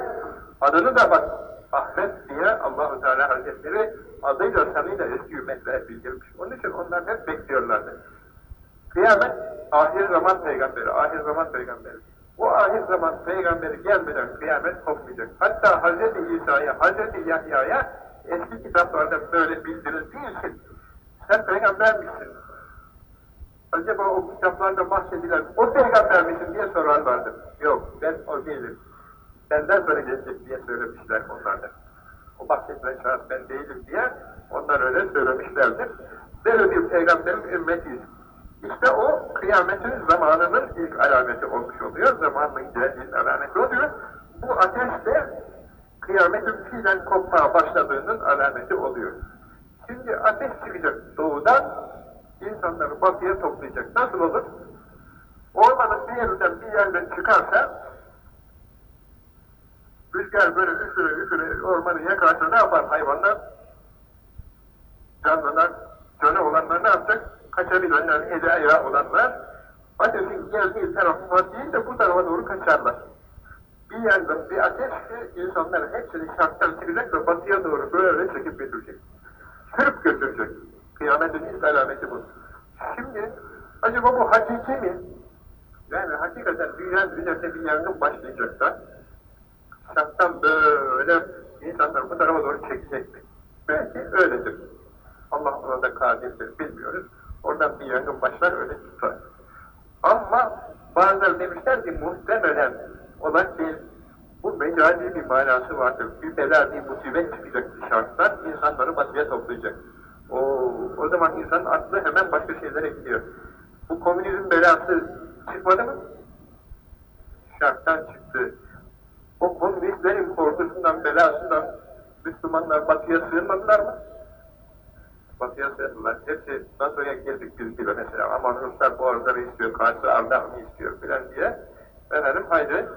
adını da bak, Ahmet diye Allahu Teala Hazretleri adıyla sanıyla eski ümmetler bildirmiş. Onun için onlar hep bekliyorlardı. Kıyamet, ahir zaman peygamberi, ahir zaman peygamberi. O ahir zaman peygamberi gelmeden kıyamet kopmayacak. Hatta Hz. İsa'ya, Hz. Yahya'ya eski kitaplarda böyle bildirildiği için sen peygamber misin? Acaba o kitaplarda bahsedilen o peygamber misin diye sorarlardı. Yok ben o değilim. Benden sonra gelecek diye söylemişler onlar da. O bahsedilen şahıs ben değilim diye onlar öyle söylemişlerdir. Böyle bir peygamberin ümmetiyiz. İşte o kıyametin zamanının ilk alameti olmuş oluyor. Zamanının geldiğinin alameti oluyor. Bu ateş de kıyametin fiilen kopmaya başladığının alameti oluyor. Şimdi ateş çıkacak doğudan, insanları batıya toplayacak. Nasıl olur? Ormanın bir yerinden bir yerden çıkarsa, rüzgar böyle üfürü üfürü ormanı yakarsa ne yapar hayvanlar? Canlılar, canı olanlar ne yapacak? Kaçabilenler, ayağı olanlar, ateşin geldiği tarafa değil de bu tarafa doğru kaçarlar bir yerden bir ateş ki insanların hepsini şarttan çıkacak ve batıya doğru böyle çekip götürecek. Sürüp götürecek. Kıyametin ilk alameti bu. Şimdi acaba bu hakiki mi? Yani hakikaten dünyanın üzerinde bir yangın başlayacak da şarttan böyle insanlar bu tarafa doğru çekecek mi? Belki öyledir. Allah ona da kadirdir bilmiyoruz. Oradan bir yangın başlar öyle tutar. Ama bazıları demişler ki muhtemelen olan bir bu mecazi bir manası vardır. Bir bela, bir musibet çıkacak şartlar insanları batıya toplayacak. O, o zaman insanın aklı hemen başka şeylere gidiyor. Bu komünizm belası çıkmadı mı? Şarttan çıktı. O komünistlerin korkusundan, belasından Müslümanlar batıya sığınmadılar mı? Hepsi NATO'ya girdik biz gibi mesela. Aman Ruslar Boğazları istiyor, Kars'ı Ardahan'ı istiyor filan diye. Efendim haydi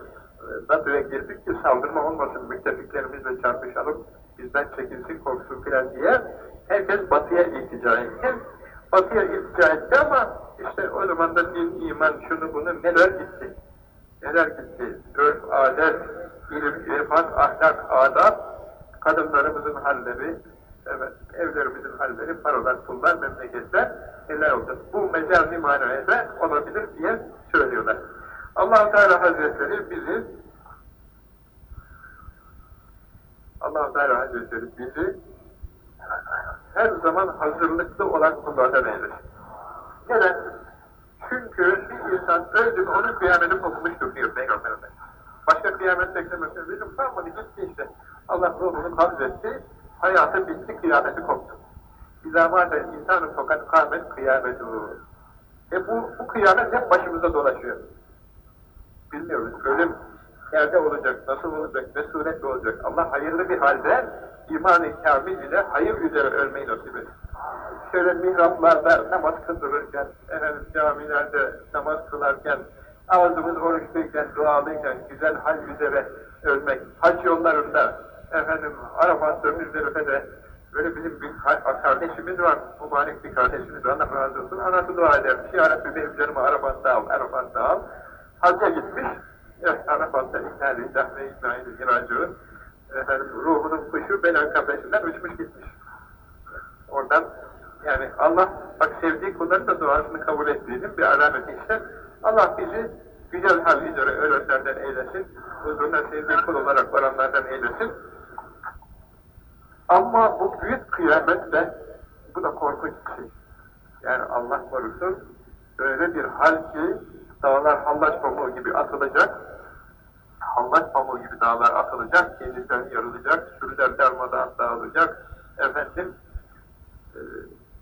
NATO'ya girdik ki saldırma olmasın, müttefiklerimizle çarpışalım, bizden çekilsin, korksun filan diye. Herkes batıya iltica etti. Batıya iltica etti ama işte o zaman da din, iman, şunu bunu neler gitti. Neler gitti. Örf, adet, ilim, irfan, ahlak, adab, kadınlarımızın halleri, evet, evlerimizin halleri, paralar, pullar, memleketler neler oldu. Bu mecazi manaya olabilir diye söylüyorlar. allah Teala Hazretleri bizi allah Teala Hazretleri bizi her zaman hazırlıklı olan kullardan eylesin. Neden? Çünkü bir insan öldü mü onun kıyameti kopmuştur diyor Peygamber. Başka kıyamet beklemesi bizim tamamını gitti işte. Allah ruhunu kabzetti, hayatı bitti, kıyameti koptu. İzâ mâte insanın fakat kâmet kıyameti E bu, bu kıyamet hep başımıza dolaşıyor. Bilmiyoruz, ölüm nerede olacak, nasıl olacak, ne suretle olacak. Allah hayırlı bir halde iman-ı ile hayır üzere ölmeyi nasip etsin. Şöyle mihraplarda namaz kıldırırken, efendim camilerde namaz kılarken, ağzımız oruçluyken, dualıyken, güzel hal üzere ölmek, hac yollarında, efendim Arafat'ta, Müzdelife'de böyle bizim bir kardeşimiz var, mübarek bir kardeşimiz var, Allah razı olsun, anası dua edermiş, Ya Rabbi benim canımı Arafat'ta al, Arafat'ta al, hacca gitmiş, evet, Arafat'ta ikna-i ilah ve efendim ruhunun kuşu belen kafesinden uçmuş gitmiş. Oradan yani Allah bak sevdiği kulların da duasını kabul ettiğinin bir alameti işte. Allah bizi güzel hal üzere öğrenlerden eylesin. Huzuruna sevdiği kul olarak varanlardan eylesin. Ama bu büyük kıyamet de bu da korkunç bir şey. Yani Allah korusun öyle bir hal ki dağlar hallaç pamuğu gibi atılacak hallaç pamuğu gibi dağlar atılacak, denizler yarılacak, sürüler darmadan dağılacak, efendim e,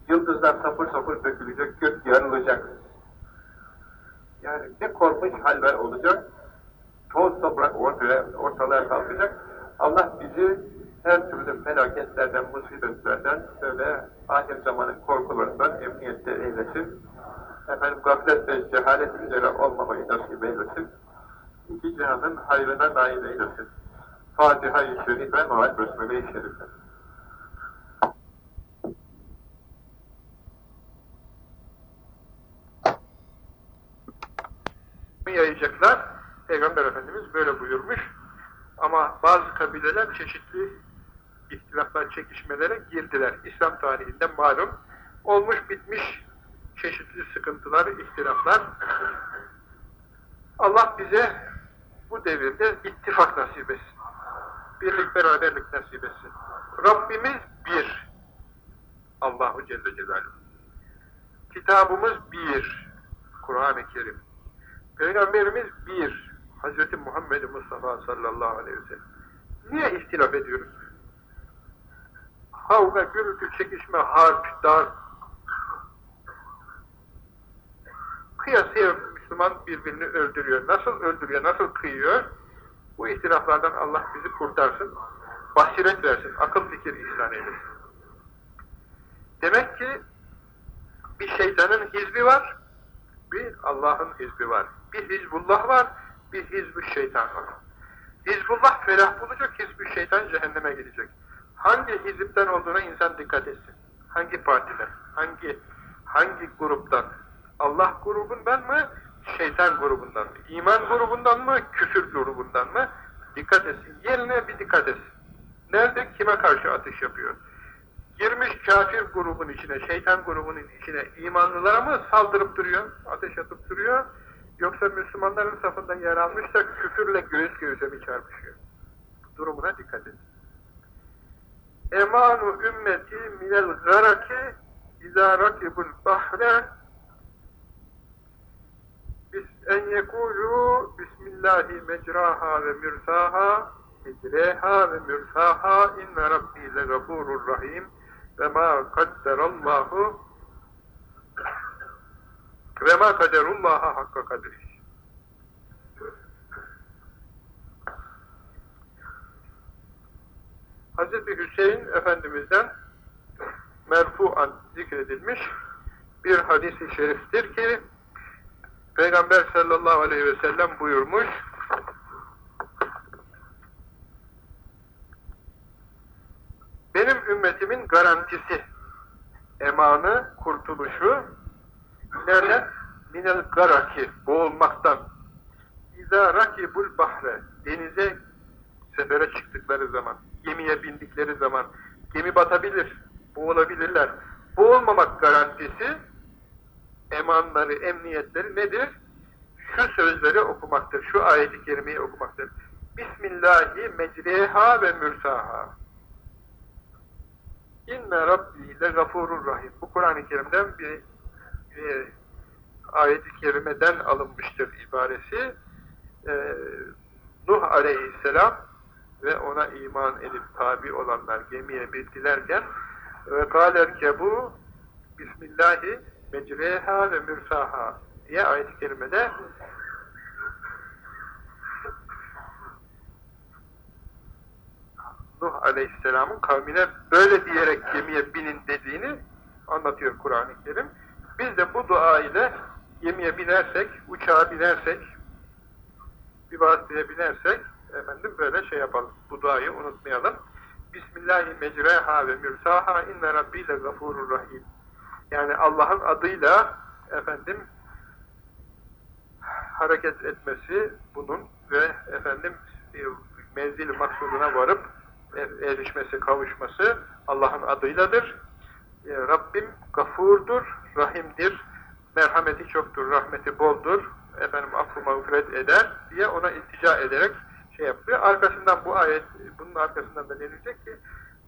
yıldızlar sapır sapır dökülecek, gök yarılacak. Yani ne korkunç haller olacak, toz toprak ortaya, ortalığa kalkacak. Allah bizi her türlü felaketlerden, musibetlerden, böyle ahir zamanın korkularından emniyette eylesin. Efendim gaflet ve cehalet üzere olmamayı nasip eylesin. İki cihanın hayrına nail eylesin. Fatiha-i Şerife, Muhammed Besmele-i Şerife. yayacaklar. Peygamber Efendimiz böyle buyurmuş. Ama bazı kabileler çeşitli ihtilaflar, çekişmelere girdiler. İslam tarihinde malum olmuş bitmiş çeşitli sıkıntılar, ihtilaflar. Allah bize bu devirde ittifak nasip etsin. Birlik, beraberlik nasip etsin. Rabbimiz bir. Allahu Celle Celaluhu. Kitabımız bir. Kur'an-ı Kerim. Peygamberimiz bir. Hz. Muhammed Mustafa sallallahu aleyhi ve sellem. Niye ihtilaf ediyoruz? Kavga, gürültü, çekişme, harp, dar. Kıyasıya Müslüman birbirini öldürüyor. Nasıl öldürüyor, nasıl kıyıyor? Bu ihtilaflardan Allah bizi kurtarsın. Basiret versin, akıl fikir ihsan eylesin. Demek ki bir şeytanın hizbi var, bir Allah'ın hizbi var. Bir Hizbullah var, bir Hizbü Şeytan var. Hizbullah felah bulacak, Hizbü Şeytan cehenneme gidecek. Hangi hizipten olduğuna insan dikkat etsin. Hangi partiden, hangi hangi gruptan? Allah grubundan mı, şeytan grubundan mı? İman grubundan mı, küfür grubundan mı? Dikkat etsin. Yerine bir dikkat etsin. Nerede, kime karşı atış yapıyor? Girmiş kafir grubun içine, şeytan grubunun içine imanlılara mı saldırıp duruyor, ateş atıp duruyor? Yoksa Müslümanların safında yer almış küfürle göğüs göğüse mi çarpışıyor? Durumuna dikkat edin. Emanu ümmeti minel garaki izâ rakibul bahre en yekulu Bismillahi mecraha ve mürsaha ecreha ve mürsaha inne rabbi le gafurur rahim ve ma kadderallahu ve ma kaderullaha hakka kadri. Hz. Hüseyin Efendimiz'den merfuan zikredilmiş bir hadis-i şeriftir ki Peygamber sallallahu aleyhi ve sellem buyurmuş benim ümmetimin garantisi emanı, kurtuluşu nereden? Minel garaki, boğulmaktan İzâ rakibul bahre denize sefere çıktıkları zaman, gemiye bindikleri zaman gemi batabilir, boğulabilirler. Boğulmamak garantisi emanları, emniyetleri nedir? Şu sözleri okumaktır, şu ayeti kerimeyi okumaktır. Bismillahi mecreha ve mürsaha. İnne Rabbi le gafurur rahim. Bu Kur'an-ı Kerim'den bir e, ayet-i kerimeden alınmıştır ibaresi. E, Nuh aleyhisselam ve ona iman edip tabi olanlar gemiye bindilerken ve kâler bu Bismillahi mecreha ve mürsaha diye ayet-i kerimede Nuh Aleyhisselam'ın kavmine böyle diyerek gemiye binin dediğini anlatıyor Kur'an-ı Kerim. Biz de bu dua ile gemiye binersek, uçağa binersek, bir vasıtaya binersek, efendim böyle şey yapalım. Bu duayı unutmayalım. Bismillahi mecreha ve mürsaha inne rabbiyle gafurur rahim. Yani Allah'ın adıyla efendim hareket etmesi bunun ve efendim menzil maksuduna varıp erişmesi, kavuşması Allah'ın adıyladır. E, Rabbim gafurdur, rahimdir, merhameti çoktur, rahmeti boldur, efendim affı mağfiret eder diye ona iltica ederek şey yapıyor. Arkasından bu ayet, bunun arkasından da denilecek ki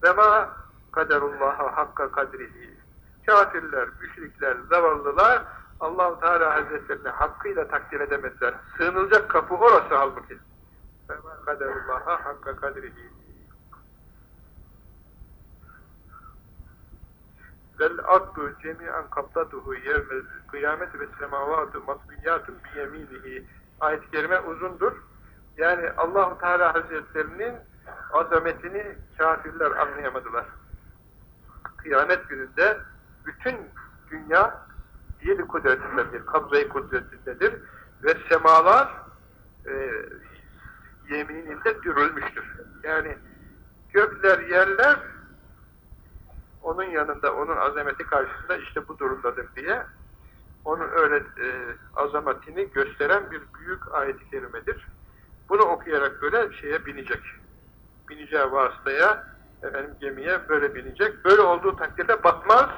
وَمَا kaderullaha hakka kadrihi kafirler, müşrikler, zavallılar allah Teala Hazretlerini hakkıyla takdir edemezler. Sığınılacak kapı orası halbuki. وَمَا kaderullaha hakka kadrihi vel ardu cemi'an kaptatuhu yevmel kıyamet ve semavatu matbiyatun biyeminihi ayet-i kerime uzundur. yani Allahu Teala Hazretlerinin azametini kafirler anlayamadılar. Kıyamet gününde bütün dünya yedi kudretindedir, kabze-i kudretindedir ve semalar e, yemininde dürülmüştür. Yani gökler, yerler onun yanında, onun azameti karşısında işte bu durumdadır diye onun öyle e, azametini gösteren bir büyük ayet-i kerimedir. Bunu okuyarak böyle şeye binecek. Bineceği vasıtaya, efendim gemiye böyle binecek. Böyle olduğu takdirde batmaz,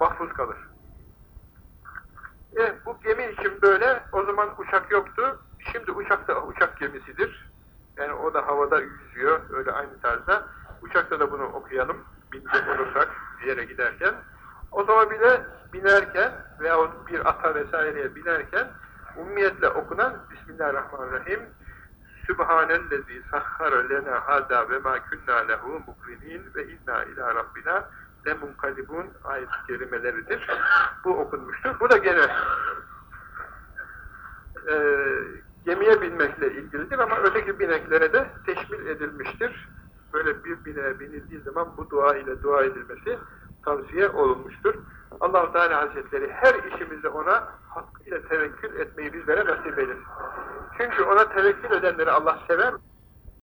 mahfuz kalır. E, bu gemi için böyle, o zaman uçak yoktu. Şimdi uçak da uçak gemisidir. Yani o da havada yüzüyor, öyle aynı tarzda. Uçakta da bunu okuyalım, binecek olursak bir yere giderken. Otomobile binerken veyahut bir ata vesaireye binerken ummiyetle okunan Bismillahirrahmanirrahim Sübhanellezi sahhara lena hada ve ma kunna lehu mukrinin ve inna ila rabbina lemunkalibun ayet-i kerimeleridir. Bu okunmuştur. Bu da gene e, gemiye binmekle ilgilidir ama öteki bineklere de teşmil edilmiştir. Böyle bir bineğe binildiği zaman bu dua ile dua edilmesi tavsiye olunmuştur. Allah Teala Hazretleri her işimizi ona hakkıyla tevekkül etmeyi bizlere nasip eylesin. Çünkü ona tevekkül edenleri Allah sever.